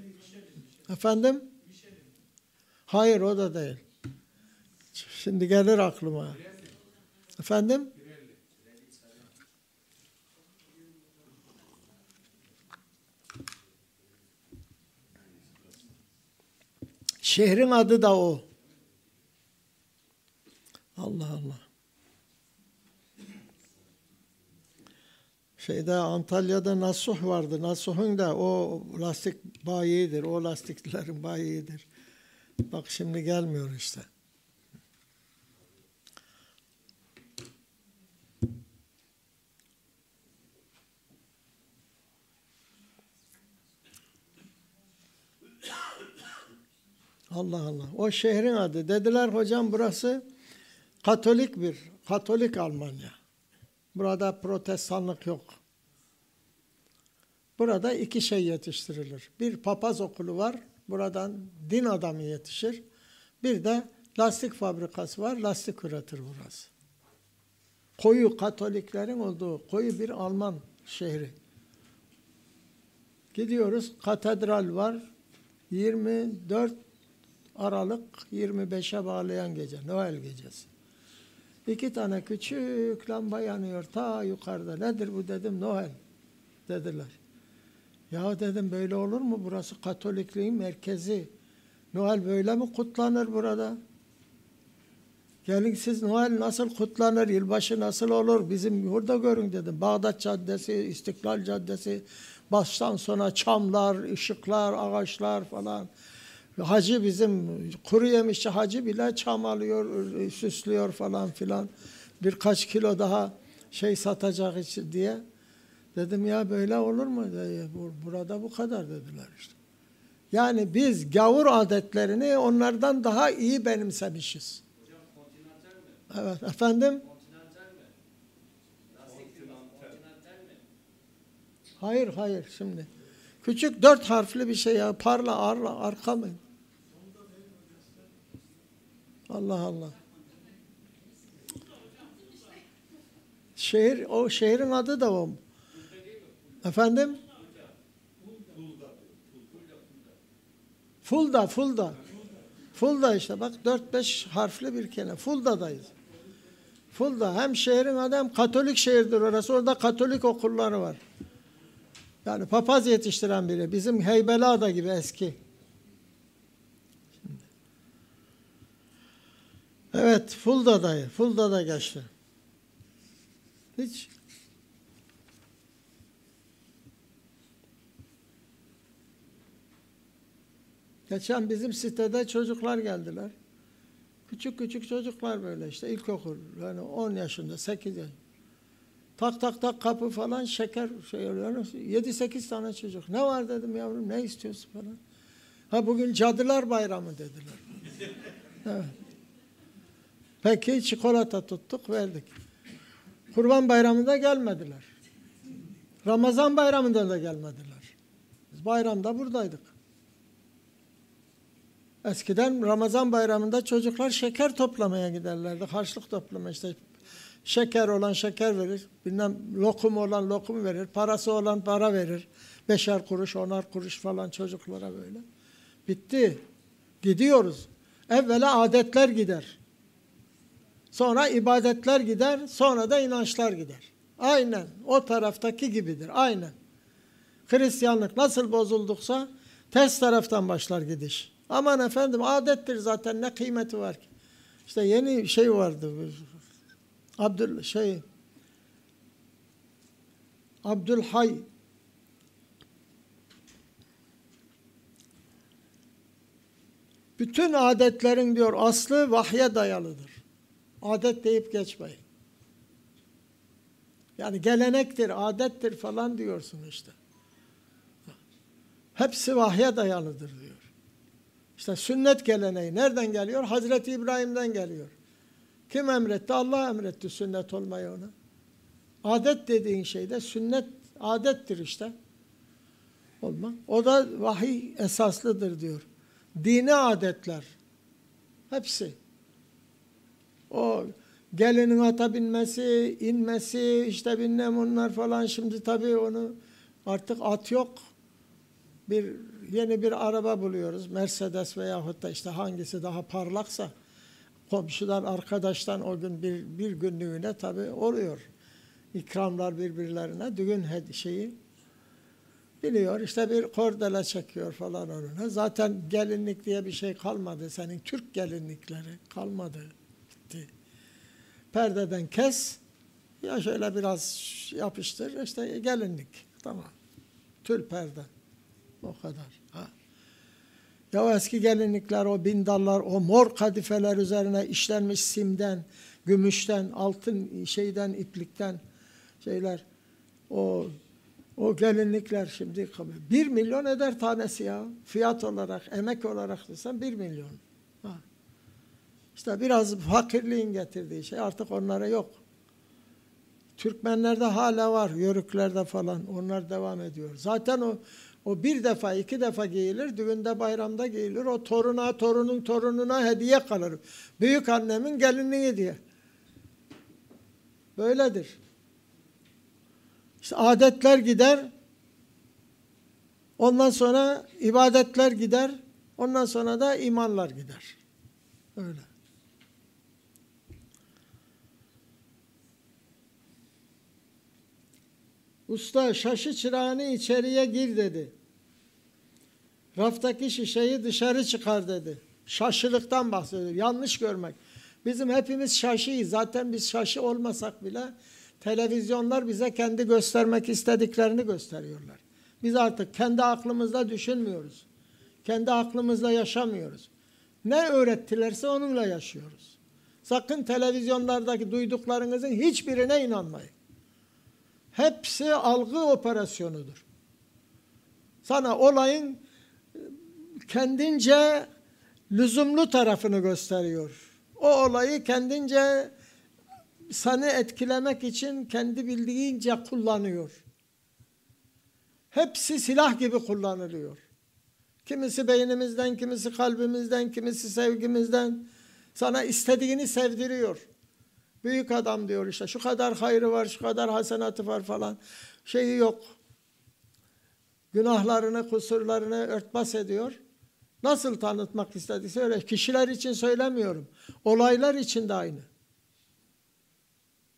Efendim? Hayır o da değil. Şimdi gelir aklıma. Efendim? Şehrin adı da o. Allah Allah. Şeyde Antalya'da Nasuh vardı. Nasuh'un da o lastik bayidir. O lastiklerin bayidir. Bak şimdi gelmiyor işte. Allah Allah. O şehrin adı. Dediler hocam burası Katolik bir, Katolik Almanya. Burada protestanlık yok. Burada iki şey yetiştirilir. Bir papaz okulu var. Buradan din adamı yetişir. Bir de lastik fabrikası var. Lastik üretir burası. Koyu Katoliklerin olduğu koyu bir Alman şehri. Gidiyoruz. Katedral var. 24 Aralık 25'e bağlayan gece. Noel gecesi. İki tane küçük lamba yanıyor ta yukarıda. Nedir bu dedim Noel dediler. Ya dedim böyle olur mu? Burası Katolikliğin merkezi. Noel böyle mi kutlanır burada? Gelin siz Noel nasıl kutlanır, yılbaşı nasıl olur? Bizim burada görün dedim. Bağdat Caddesi, İstiklal Caddesi, baştan sona çamlar, ışıklar, ağaçlar falan. Hacı bizim kuru yemişçi hacı bile çam alıyor, süslüyor falan filan. Birkaç kilo daha şey satacak diye. Dedim ya böyle olur mu? Burada bu kadar dediler işte. Yani biz gavur adetlerini onlardan daha iyi benimsemişiz. Hocam mi? Evet efendim? Hayır hayır şimdi. Küçük dört harfli bir şey ya. Parla, arla, arka mı? Allah Allah. Şehir, o şehrin adı da o. Efendim? Fulda, Fulda. Fulda işte bak dört beş harfli bir kelime. Fulda'dayız. Fulda hem şehrin adı hem Katolik şehirdir orası. Orada Katolik okulları var. Yani papaz yetiştiren biri. Bizim Heybeliada gibi eski. Evet, Fulda'dayı. Fulda'da geçti. Hiç Geçen bizim sitede çocuklar geldiler. Küçük küçük çocuklar böyle işte ilkokul. Yani 10 yaşında, 8 yaşında. Tak tak tak kapı falan şeker şey oluyor. 7-8 tane çocuk. Ne var dedim yavrum ne istiyorsun falan. Ha bugün Cadılar Bayramı dediler. Peki çikolata tuttuk verdik. Kurban Bayramı'nda gelmediler. Ramazan Bayramı'nda da gelmediler. Biz bayramda buradaydık. Eskiden Ramazan Bayramı'nda çocuklar şeker toplamaya giderlerdi. Harçlık toplama işte Şeker olan şeker verir. Bilmem lokum olan lokum verir. Parası olan para verir. Beşer kuruş, onar kuruş falan çocuklara böyle. Bitti. Gidiyoruz. Evvela adetler gider. Sonra ibadetler gider. Sonra da inançlar gider. Aynen. O taraftaki gibidir. Aynen. Hristiyanlık nasıl bozulduksa ters taraftan başlar gidiş. Aman efendim adettir zaten ne kıymeti var ki. İşte yeni şey vardı. Abdül şey Abdülhay Bütün adetlerin diyor aslı vahye dayalıdır. Adet deyip geçmeyin. Yani gelenektir, adettir falan diyorsun işte. Hepsi vahye dayalıdır diyor. İşte sünnet geleneği nereden geliyor? Hazreti İbrahim'den geliyor. Kim emretti? Allah emretti sünnet olmayı ona. Adet dediğin şey de sünnet adettir işte. Olma. O da vahiy esaslıdır diyor. Dini adetler. Hepsi. O gelinin ata binmesi, inmesi, işte bilmem onlar falan şimdi tabii onu artık at yok. Bir yeni bir araba buluyoruz. Mercedes veyahut da işte hangisi daha parlaksa komşudan, arkadaştan o gün bir, bir günlüğüne tabii oluyor. İkramlar birbirlerine, düğün şeyi biliyor. İşte bir kordele çekiyor falan onunla. Zaten gelinlik diye bir şey kalmadı. Senin Türk gelinlikleri kalmadı. Gitti. Perdeden kes, ya şöyle biraz yapıştır, işte gelinlik. Tamam. Tül perde. O kadar. Ha. Ya eski gelinlikler, o bindallar, o mor kadifeler üzerine işlenmiş simden, gümüşten, altın şeyden, iplikten şeyler. O o gelinlikler şimdi bir milyon eder tanesi ya. Fiyat olarak, emek olarak desen bir milyon. Ha. İşte biraz fakirliğin getirdiği şey artık onlara yok. Türkmenlerde hala var, yörüklerde falan. Onlar devam ediyor. Zaten o o bir defa, iki defa giyilir, düğünde bayramda giyilir. O toruna, torunun torununa hediye kalır. Büyük annemin gelinliği diye. Böyledir. İşte adetler gider. Ondan sonra ibadetler gider. Ondan sonra da imanlar gider. Öyle. Usta şaşı çırağını içeriye gir dedi. Raftaki şişeyi dışarı çıkar dedi. Şaşılıktan bahsediyor. Yanlış görmek. Bizim hepimiz şaşıyız. Zaten biz şaşı olmasak bile televizyonlar bize kendi göstermek istediklerini gösteriyorlar. Biz artık kendi aklımızda düşünmüyoruz. Kendi aklımızla yaşamıyoruz. Ne öğrettilerse onunla yaşıyoruz. Sakın televizyonlardaki duyduklarınızın hiçbirine inanmayın. Hepsi algı operasyonudur. Sana olayın kendince lüzumlu tarafını gösteriyor. O olayı kendince seni etkilemek için kendi bildiğince kullanıyor. Hepsi silah gibi kullanılıyor. Kimisi beynimizden, kimisi kalbimizden, kimisi sevgimizden sana istediğini sevdiriyor. Büyük adam diyor işte şu kadar hayrı var, şu kadar hasenatı var falan. Şeyi yok. Günahlarını, kusurlarını örtbas ediyor. Nasıl tanıtmak istediyse öyle. Kişiler için söylemiyorum. Olaylar için de aynı.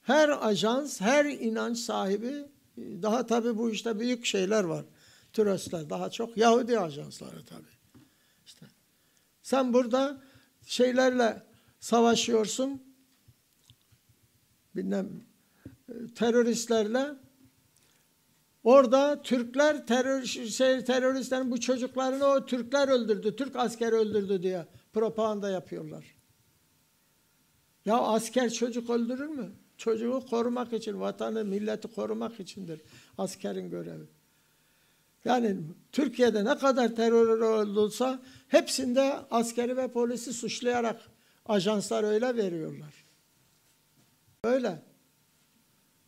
Her ajans, her inanç sahibi, daha tabi bu işte büyük şeyler var. Türösler daha çok Yahudi ajansları tabi. İşte sen burada şeylerle savaşıyorsun bilmem e, teröristlerle orada Türkler terör şey, teröristlerin bu çocuklarını o Türkler öldürdü, Türk asker öldürdü diye propaganda yapıyorlar. Ya asker çocuk öldürür mü? Çocuğu korumak için, vatanı, milleti korumak içindir askerin görevi. Yani Türkiye'de ne kadar terör olursa hepsinde askeri ve polisi suçlayarak ajanslar öyle veriyorlar. Öyle.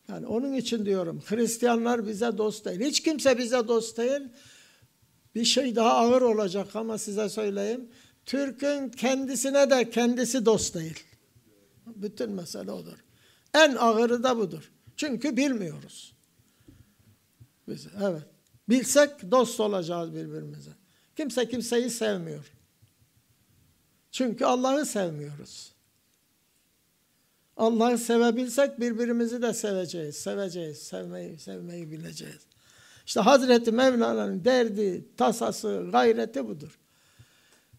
Yani onun için diyorum Hristiyanlar bize dost değil. Hiç kimse bize dost değil. Bir şey daha ağır olacak ama size söyleyeyim. Türk'ün kendisine de kendisi dost değil. Bütün mesele odur. En ağırı da budur. Çünkü bilmiyoruz. Biz, evet. Bilsek dost olacağız birbirimize. Kimse kimseyi sevmiyor. Çünkü Allah'ı sevmiyoruz. Allah'ı sevebilsek birbirimizi de seveceğiz, seveceğiz, sevmeyi, sevmeyi bileceğiz. İşte Hazreti Mevlana'nın derdi, tasası, gayreti budur.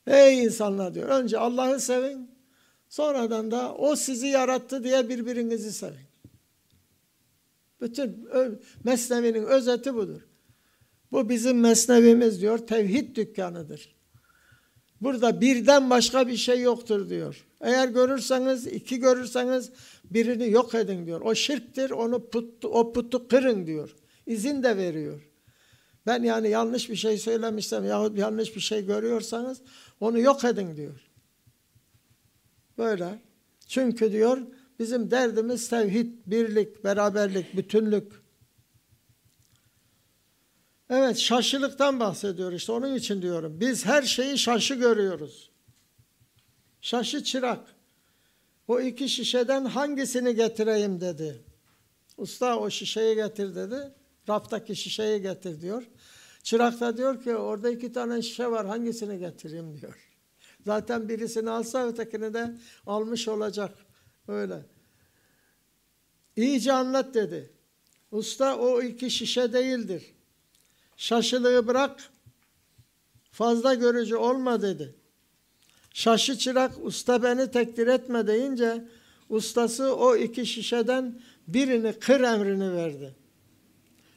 Ey insanlar diyor, önce Allah'ı sevin, sonradan da o sizi yarattı diye birbirinizi sevin. Bütün Mesnevi'nin özeti budur. Bu bizim mesnevimiz diyor, tevhid dükkanıdır. Burada birden başka bir şey yoktur diyor. Eğer görürseniz, iki görürseniz birini yok edin diyor. O şirktir, onu put, o putu kırın diyor. İzin de veriyor. Ben yani yanlış bir şey söylemişsem yahut yanlış bir şey görüyorsanız onu yok edin diyor. Böyle. Çünkü diyor bizim derdimiz tevhid, birlik, beraberlik, bütünlük. Evet şaşılıktan bahsediyor işte onun için diyorum. Biz her şeyi şaşı görüyoruz. Şaşı çırak. O iki şişeden hangisini getireyim dedi. Usta o şişeyi getir dedi. Raftaki şişeyi getir diyor. Çırak da diyor ki orada iki tane şişe var hangisini getireyim diyor. Zaten birisini alsa ötekini de almış olacak. Öyle. İyice anlat dedi. Usta o iki şişe değildir. Şaşılığı bırak, fazla görücü olma dedi. Şaşı çırak usta beni tekdir etme deyince ustası o iki şişeden birini kır emrini verdi.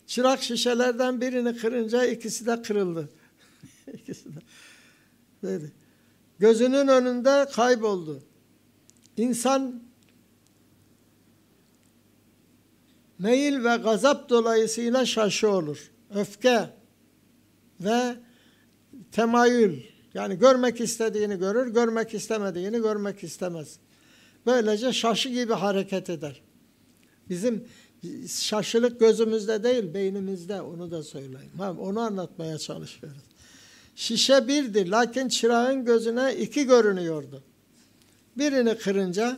Çırak şişelerden birini kırınca ikisi de kırıldı. ikisi de dedi. Gözünün önünde kayboldu. İnsan meyil ve gazap dolayısıyla şaşı olur öfke ve temayül yani görmek istediğini görür, görmek istemediğini görmek istemez. Böylece şaşı gibi hareket eder. Bizim şaşılık gözümüzde değil, beynimizde onu da söyleyeyim. Onu anlatmaya çalışıyoruz. Şişe birdir, lakin çırağın gözüne iki görünüyordu. Birini kırınca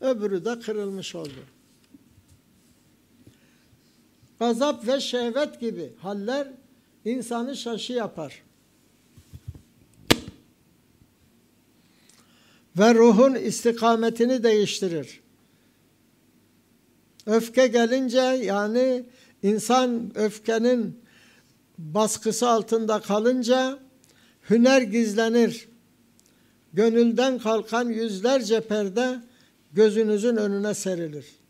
öbürü de kırılmış oldu gazap ve şehvet gibi haller insanı şaşı yapar. Ve ruhun istikametini değiştirir. Öfke gelince yani insan öfkenin baskısı altında kalınca hüner gizlenir. Gönülden kalkan yüzlerce perde gözünüzün önüne serilir.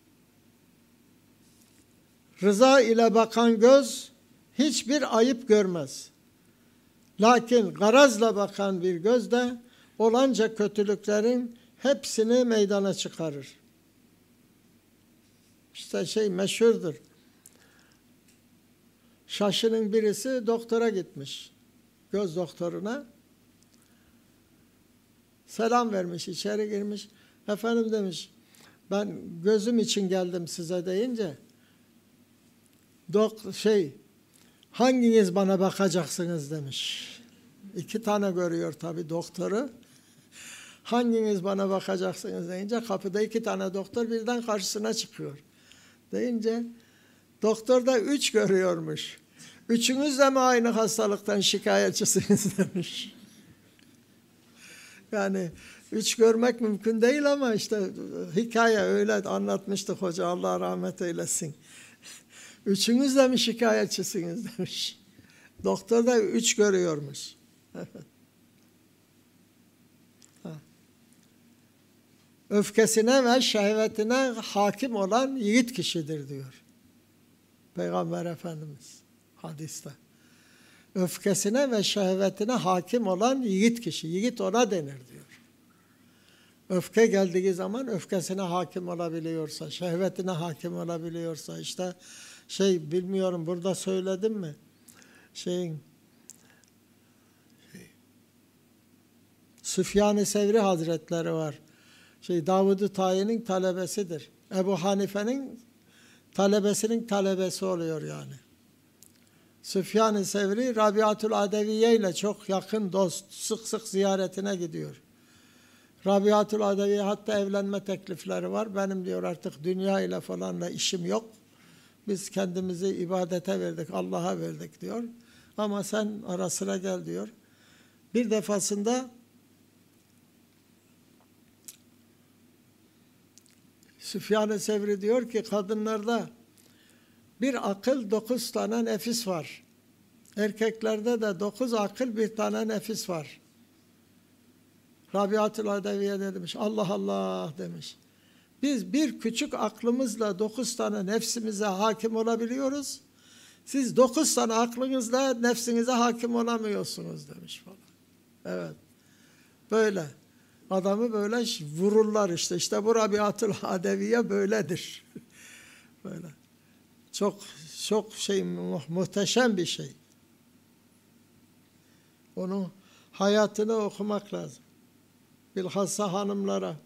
Rıza ile bakan göz hiçbir ayıp görmez. Lakin garazla bakan bir göz de olanca kötülüklerin hepsini meydana çıkarır. İşte şey meşhurdur. Şaşının birisi doktora gitmiş. Göz doktoruna. Selam vermiş, içeri girmiş. Efendim demiş, ben gözüm için geldim size deyince dok şey hanginiz bana bakacaksınız demiş. İki tane görüyor tabi doktoru. Hanginiz bana bakacaksınız deyince kapıda iki tane doktor birden karşısına çıkıyor. Deyince doktor da üç görüyormuş. Üçünüz de mi aynı hastalıktan şikayetçisiniz demiş. Yani üç görmek mümkün değil ama işte hikaye öyle anlatmıştık hoca Allah rahmet eylesin. Üçünüz de mi şikayetçisiniz demiş. Doktor da üç görüyormuş. Öfkesine ve şehvetine hakim olan yiğit kişidir diyor. Peygamber Efendimiz hadiste. Öfkesine ve şehvetine hakim olan yiğit kişi. Yiğit ona denir diyor. Öfke geldiği zaman öfkesine hakim olabiliyorsa, şehvetine hakim olabiliyorsa, işte şey bilmiyorum burada söyledim mi? Şeyin şey, Süfyan-ı Sevri Hazretleri var. Şey Davud-u Tayin'in talebesidir. Ebu Hanife'nin talebesinin talebesi oluyor yani. Süfyan-ı Sevri Rabiatul Adeviye ile çok yakın dost, sık sık ziyaretine gidiyor. Rabiatul Adeviye hatta evlenme teklifleri var. Benim diyor artık dünya ile falanla işim yok. Biz kendimizi ibadete verdik, Allah'a verdik diyor. Ama sen ara sıra gel diyor. Bir defasında Süfyan-ı Sevri diyor ki kadınlarda bir akıl dokuz tane nefis var. Erkeklerde de dokuz akıl bir tane nefis var. Rabiatül Adeviye de demiş Allah Allah demiş. Biz bir küçük aklımızla dokuz tane nefsimize hakim olabiliyoruz. Siz dokuz tane aklınızla nefsinize hakim olamıyorsunuz demiş falan. Evet. Böyle. Adamı böyle vururlar işte. İşte bu Rabiatül Adeviye böyledir. böyle. Çok çok şey muhteşem bir şey. Onun hayatını okumak lazım. Bilhassa hanımlara.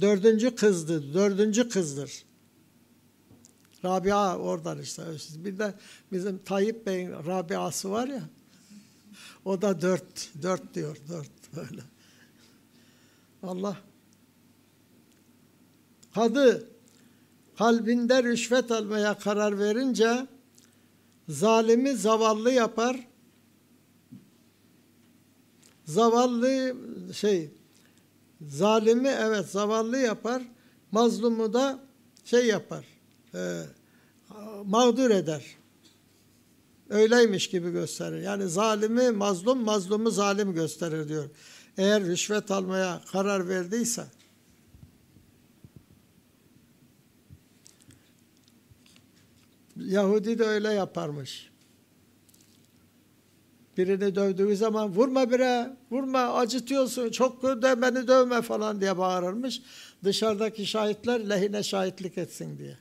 Dördüncü kızdı, dördüncü kızdır. Rabia oradan işte. Bir de bizim Tayyip Bey'in Rabia'sı var ya. O da dört, dört diyor, dört böyle. Allah. Kadı kalbinde rüşvet almaya karar verince zalimi zavallı yapar. Zavallı şey zalimi evet zavallı yapar. Mazlumu da şey yapar. E, mağdur eder. Öyleymiş gibi gösterir. Yani zalimi mazlum, mazlumu zalim gösterir diyor. Eğer rüşvet almaya karar verdiyse Yahudi de öyle yaparmış. Birini dövdüğü zaman vurma bire, vurma acıtıyorsun, çok de beni dövme falan diye bağırırmış. Dışarıdaki şahitler lehine şahitlik etsin diye.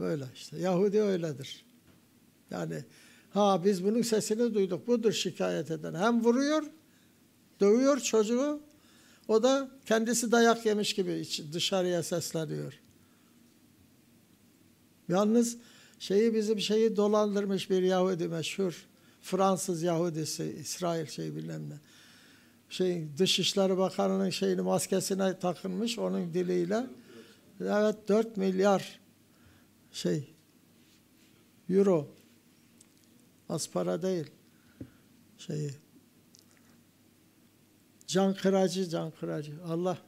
Böyle işte. Yahudi öyledir. Yani ha biz bunun sesini duyduk. Budur şikayet eden. Hem vuruyor, dövüyor çocuğu. O da kendisi dayak yemiş gibi dışarıya sesleniyor. Yalnız şeyi bizim şeyi dolandırmış bir Yahudi meşhur. Fransız Yahudisi, İsrail şey bilmem ne. Şey, Dışişleri Bakanı'nın şeyini maskesine takılmış onun diliyle. Evet 4 milyar şey euro az para değil şeyi can kıracı can kıracı Allah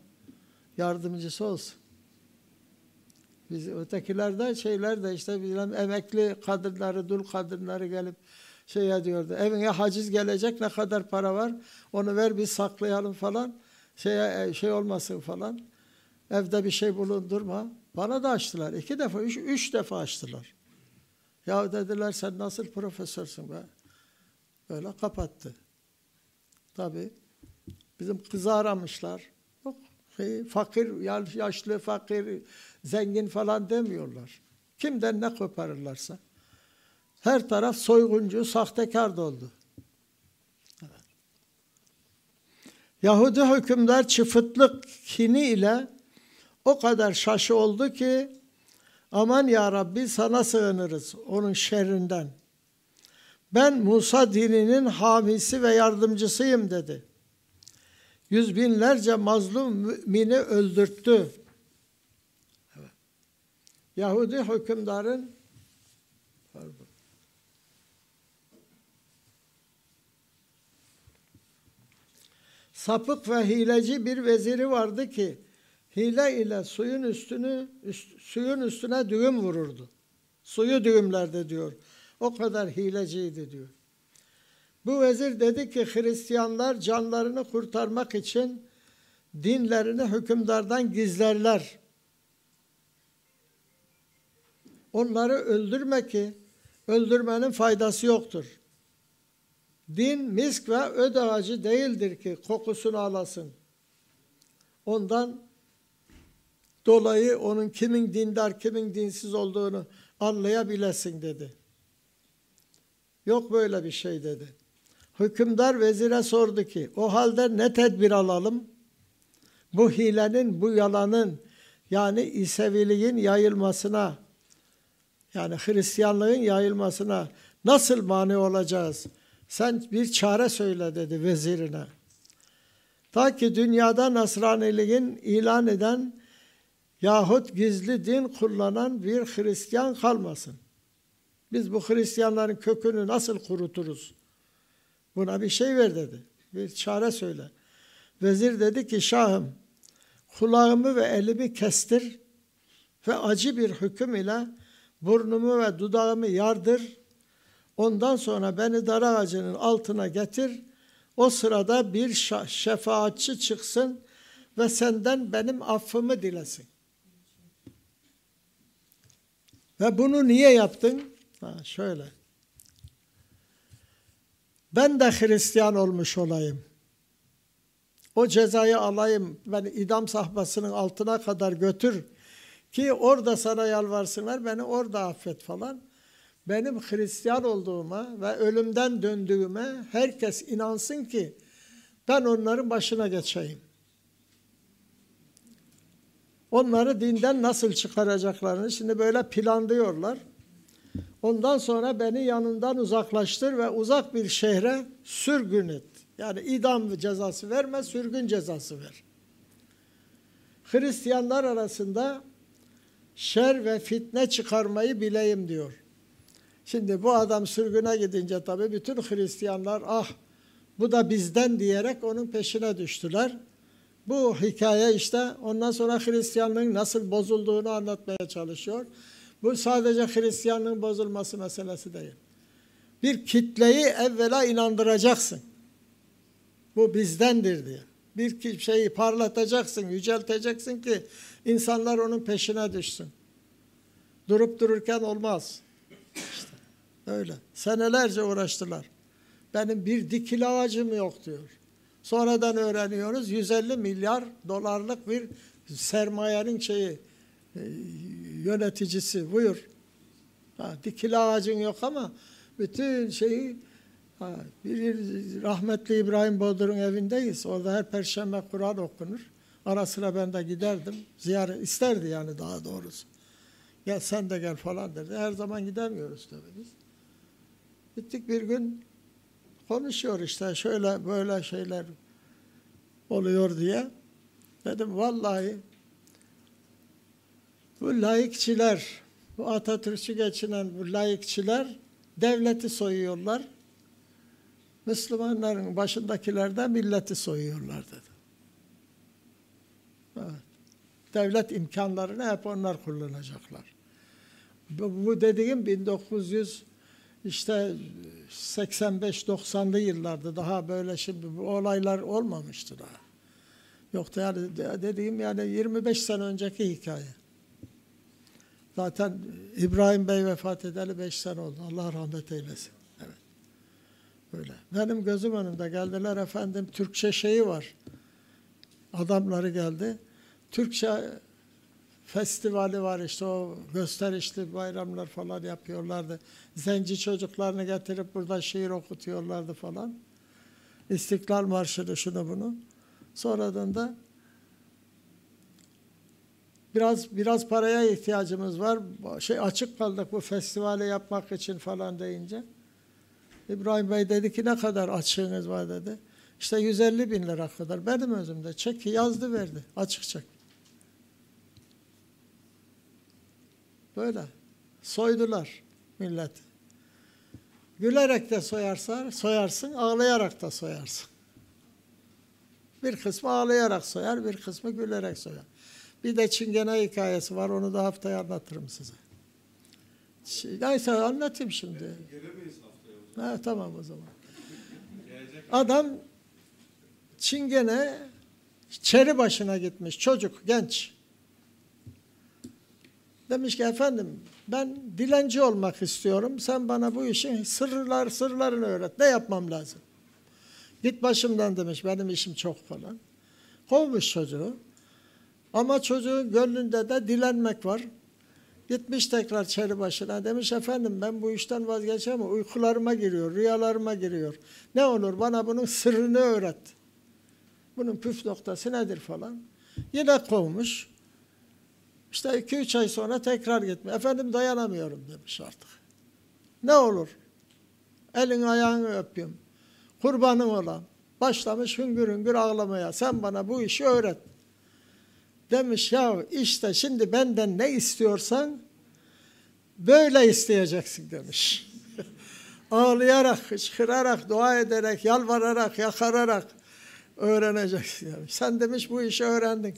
yardımcısı olsun. Biz ötekilerde şeyler de işte bilmem emekli kadınları, dul kadınları gelip şey diyordu. Evine haciz gelecek ne kadar para var onu ver biz saklayalım falan. Şeye, şey olmasın falan. Evde bir şey bulundurma. Bana da açtılar. iki defa, üç, üç defa açtılar. Ya dediler sen nasıl profesörsün be? Böyle kapattı. Tabii. Bizim kızı aramışlar. Yok. Şey, fakir, yaşlı, fakir, zengin falan demiyorlar. Kimden ne koparırlarsa. Her taraf soyguncu, sahtekar doldu. Yahudi hükümdar çıfıtlık kini ile o kadar şaşı oldu ki aman ya Rabbi sana sığınırız onun şerrinden. Ben Musa dininin hamisi ve yardımcısıyım dedi. Yüz binlerce mazlum mümini öldürttü. Evet. Yahudi hükümdarın sapık ve hileci bir veziri vardı ki hile ile suyun üstünü üst, suyun üstüne düğüm vururdu. Suyu düğümlerdi diyor. O kadar hileciydi diyor. Bu vezir dedi ki Hristiyanlar canlarını kurtarmak için dinlerini hükümdardan gizlerler. Onları öldürme ki öldürmenin faydası yoktur. Din misk ve öd ağacı değildir ki kokusunu alasın. Ondan dolayı onun kimin dindar, kimin dinsiz olduğunu anlayabilesin dedi. Yok böyle bir şey dedi. Hükümdar vezire sordu ki o halde ne tedbir alalım? Bu hilenin, bu yalanın yani İseviliğin yayılmasına yani Hristiyanlığın yayılmasına nasıl mani olacağız? Sen bir çare söyle dedi vezirine. Ta ki dünyada Nasraniliğin ilan eden yahut gizli din kullanan bir Hristiyan kalmasın. Biz bu Hristiyanların kökünü nasıl kuruturuz? Buna bir şey ver dedi. Bir çare söyle. Vezir dedi ki şahım kulağımı ve elimi kestir ve acı bir hüküm ile burnumu ve dudağımı yardır. Ondan sonra beni dar ağacının altına getir. O sırada bir şefaatçi çıksın ve senden benim affımı dilesin. Ve bunu niye yaptın? Ha, şöyle. Ben de Hristiyan olmuş olayım. O cezayı alayım, beni idam sahbasının altına kadar götür ki orada sana yalvarsınlar, beni orada affet falan. Benim Hristiyan olduğuma ve ölümden döndüğüme herkes inansın ki ben onların başına geçeyim. Onları dinden nasıl çıkaracaklarını şimdi böyle planlıyorlar. Ondan sonra beni yanından uzaklaştır ve uzak bir şehre sürgün et. Yani idam cezası verme, sürgün cezası ver. Hristiyanlar arasında şer ve fitne çıkarmayı bileyim diyor. Şimdi bu adam sürgüne gidince tabii bütün Hristiyanlar ah bu da bizden diyerek onun peşine düştüler. Bu hikaye işte ondan sonra Hristiyanlığın nasıl bozulduğunu anlatmaya çalışıyor. Bu sadece Hristiyanlığın bozulması meselesi değil. Bir kitleyi evvela inandıracaksın. Bu bizdendir diye. Bir şeyi parlatacaksın, yücelteceksin ki insanlar onun peşine düşsün. Durup dururken olmaz. İşte öyle. Senelerce uğraştılar. Benim bir dikili ağacım yok diyor. Sonradan öğreniyoruz 150 milyar dolarlık bir sermayenin şeyi e, yöneticisi buyur. Ha, dikili ağacın yok ama bütün şeyi ha, bir rahmetli İbrahim Bodur'un evindeyiz. Orada her perşembe Kur'an okunur. Ara sıra ben de giderdim. Ziyaret isterdi yani daha doğrusu. Gel sen de gel falan derdi. Her zaman gidemiyoruz tabii biz. Gittik bir gün konuşuyor işte şöyle böyle şeyler oluyor diye. Dedim vallahi bu laikçiler, bu Atatürkçü geçinen bu laikçiler devleti soyuyorlar. Müslümanların başındakiler de milleti soyuyorlar dedi. Evet. Devlet imkanlarını hep onlar kullanacaklar. Bu, bu dediğim 1900 işte 85-90'lı yıllarda daha böyle şimdi bu olaylar olmamıştı daha. Yoktu yani dediğim yani 25 sene önceki hikaye. Zaten İbrahim Bey vefat edeli 5 sene oldu. Allah rahmet eylesin. Evet. Böyle. Benim gözüm önünde geldiler efendim Türkçe şeyi var. Adamları geldi. Türkçe festivali var işte o gösterişli bayramlar falan yapıyorlardı. Zenci çocuklarını getirip burada şiir okutuyorlardı falan. İstiklal Marşı'nı şunu bunu. Sonradan da biraz biraz paraya ihtiyacımız var. Şey açık kaldık bu festivali yapmak için falan deyince. İbrahim Bey dedi ki ne kadar açığınız var dedi. İşte 150 bin lira kadar benim özümde. Çeki yazdı verdi açık çek. Böyle. Soydular milleti. Gülerek de soyarsan, soyarsın, ağlayarak da soyarsın. Bir kısmı ağlayarak soyar, bir kısmı gülerek soyar. Bir de çingene hikayesi var, onu da haftaya anlatırım size. Neyse anlatayım şimdi. Gelemeyiz haftaya. Ha, tamam o zaman. Adam çingene çeri başına gitmiş, çocuk, genç. Demiş ki efendim ben dilenci olmak istiyorum. Sen bana bu işin sırlar sırlarını öğret. Ne yapmam lazım? Git başımdan demiş. Benim işim çok falan. Kovmuş çocuğu. Ama çocuğun gönlünde de dilenmek var. Gitmiş tekrar çeri başına. Demiş efendim ben bu işten vazgeçemem. Uykularıma giriyor, rüyalarıma giriyor. Ne olur bana bunun sırrını öğret. Bunun püf noktası nedir falan. Yine kovmuş. İşte iki üç ay sonra tekrar gitme. Efendim dayanamıyorum demiş artık. Ne olur? Elin ayağını öpeyim. Kurbanım olan. Başlamış hüngür hüngür ağlamaya. Sen bana bu işi öğret. Demiş ya işte şimdi benden ne istiyorsan böyle isteyeceksin demiş. Ağlayarak, hıçkırarak, dua ederek, yalvararak, yakararak öğreneceksin demiş. Sen demiş bu işi öğrendin.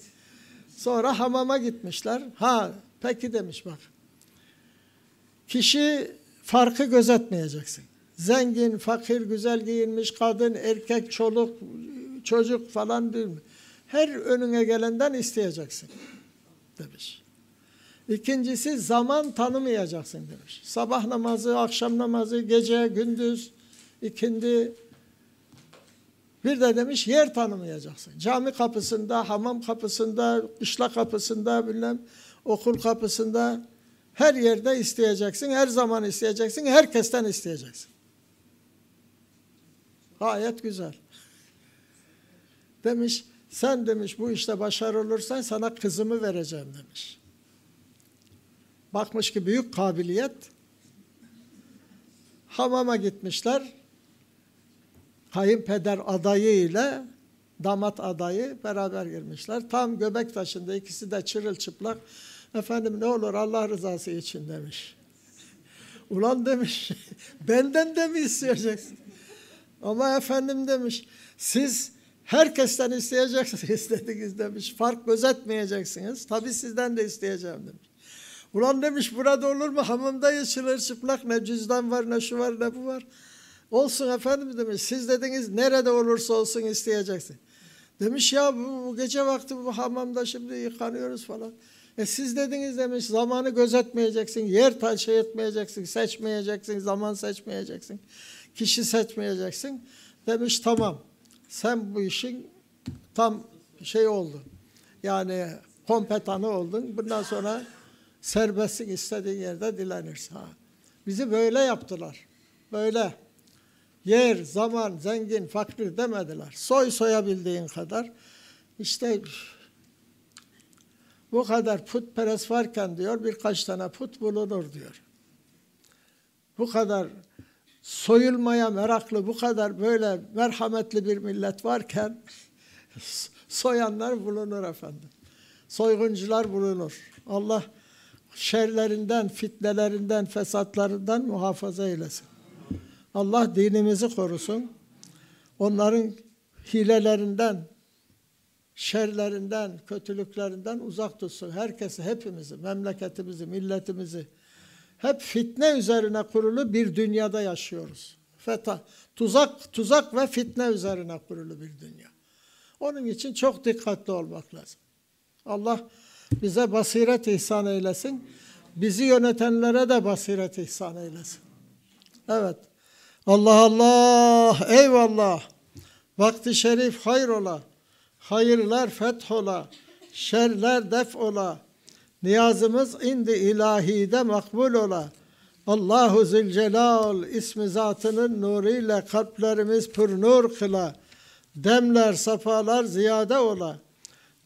Sonra hamama gitmişler. Ha peki demiş bak. Kişi farkı gözetmeyeceksin. Zengin, fakir, güzel giyinmiş, kadın, erkek, çoluk, çocuk falan değil mi? Her önüne gelenden isteyeceksin demiş. İkincisi zaman tanımayacaksın demiş. Sabah namazı, akşam namazı, gece, gündüz, ikindi. Bir de demiş yer tanımayacaksın. Cami kapısında, hamam kapısında, kışla kapısında, bilmem okul kapısında her yerde isteyeceksin, her zaman isteyeceksin, herkesten isteyeceksin. Gayet güzel. Demiş, sen demiş bu işte başarılı olursan sana kızımı vereceğim demiş. Bakmış ki büyük kabiliyet. Hamama gitmişler. Kayınpeder adayı ile damat adayı beraber girmişler. Tam göbek taşında ikisi de çırılçıplak. Efendim ne olur Allah rızası için demiş. Ulan demiş benden de mi isteyeceksin? Ama efendim demiş siz herkesten isteyeceksiniz dediniz demiş. Fark gözetmeyeceksiniz. Tabii sizden de isteyeceğim demiş. Ulan demiş burada olur mu? Hamamdayız çırılçıplak ne cüzdan var ne şu var ne bu var. Olsun efendim demiş. Siz dediniz nerede olursa olsun isteyeceksin. Demiş ya bu, bu gece vakti bu hamamda şimdi yıkanıyoruz falan. E siz dediniz demiş zamanı gözetmeyeceksin, yer şey etmeyeceksin, seçmeyeceksin, zaman seçmeyeceksin, kişi seçmeyeceksin. Demiş tamam sen bu işin tam şey oldu. Yani kompetanı oldun. Bundan sonra serbestsin istediğin yerde dilenirsin. Ha. Bizi böyle yaptılar. Böyle. Yer, zaman, zengin, fakir demediler. Soy soyabildiğin kadar. İşte bu kadar putperest varken diyor birkaç tane put bulunur diyor. Bu kadar soyulmaya meraklı, bu kadar böyle merhametli bir millet varken soyanlar bulunur efendim. Soyguncular bulunur. Allah şerlerinden, fitnelerinden, fesatlarından muhafaza eylesin. Allah dinimizi korusun. Onların hilelerinden, şerlerinden, kötülüklerinden uzak tutsun. Herkesi, hepimizi, memleketimizi, milletimizi hep fitne üzerine kurulu bir dünyada yaşıyoruz. Feta, tuzak, tuzak ve fitne üzerine kurulu bir dünya. Onun için çok dikkatli olmak lazım. Allah bize basiret ihsan eylesin. Bizi yönetenlere de basiret ihsan eylesin. Evet. Allah Allah, eyvallah. Vakti şerif hayrola. Hayırlar fethola. Şerler def ola. Niyazımız indi ilahide makbul ola. Allahu Zülcelal ismi zatının nuruyla kalplerimiz pür nur kıla. Demler, safalar ziyade ola.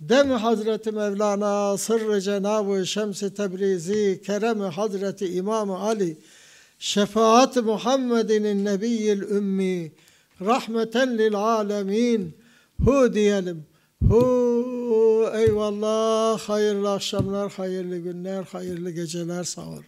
Dem Hazreti Mevlana sırrı Cenab-ı Şems-i Tebrizi kerem Hazreti İmam Ali şefaat Muhammed'in nebiyyil ümmi rahmeten lil alemin hu diyelim. Hu eyvallah hayırlı akşamlar, hayırlı günler, hayırlı geceler sağ olun.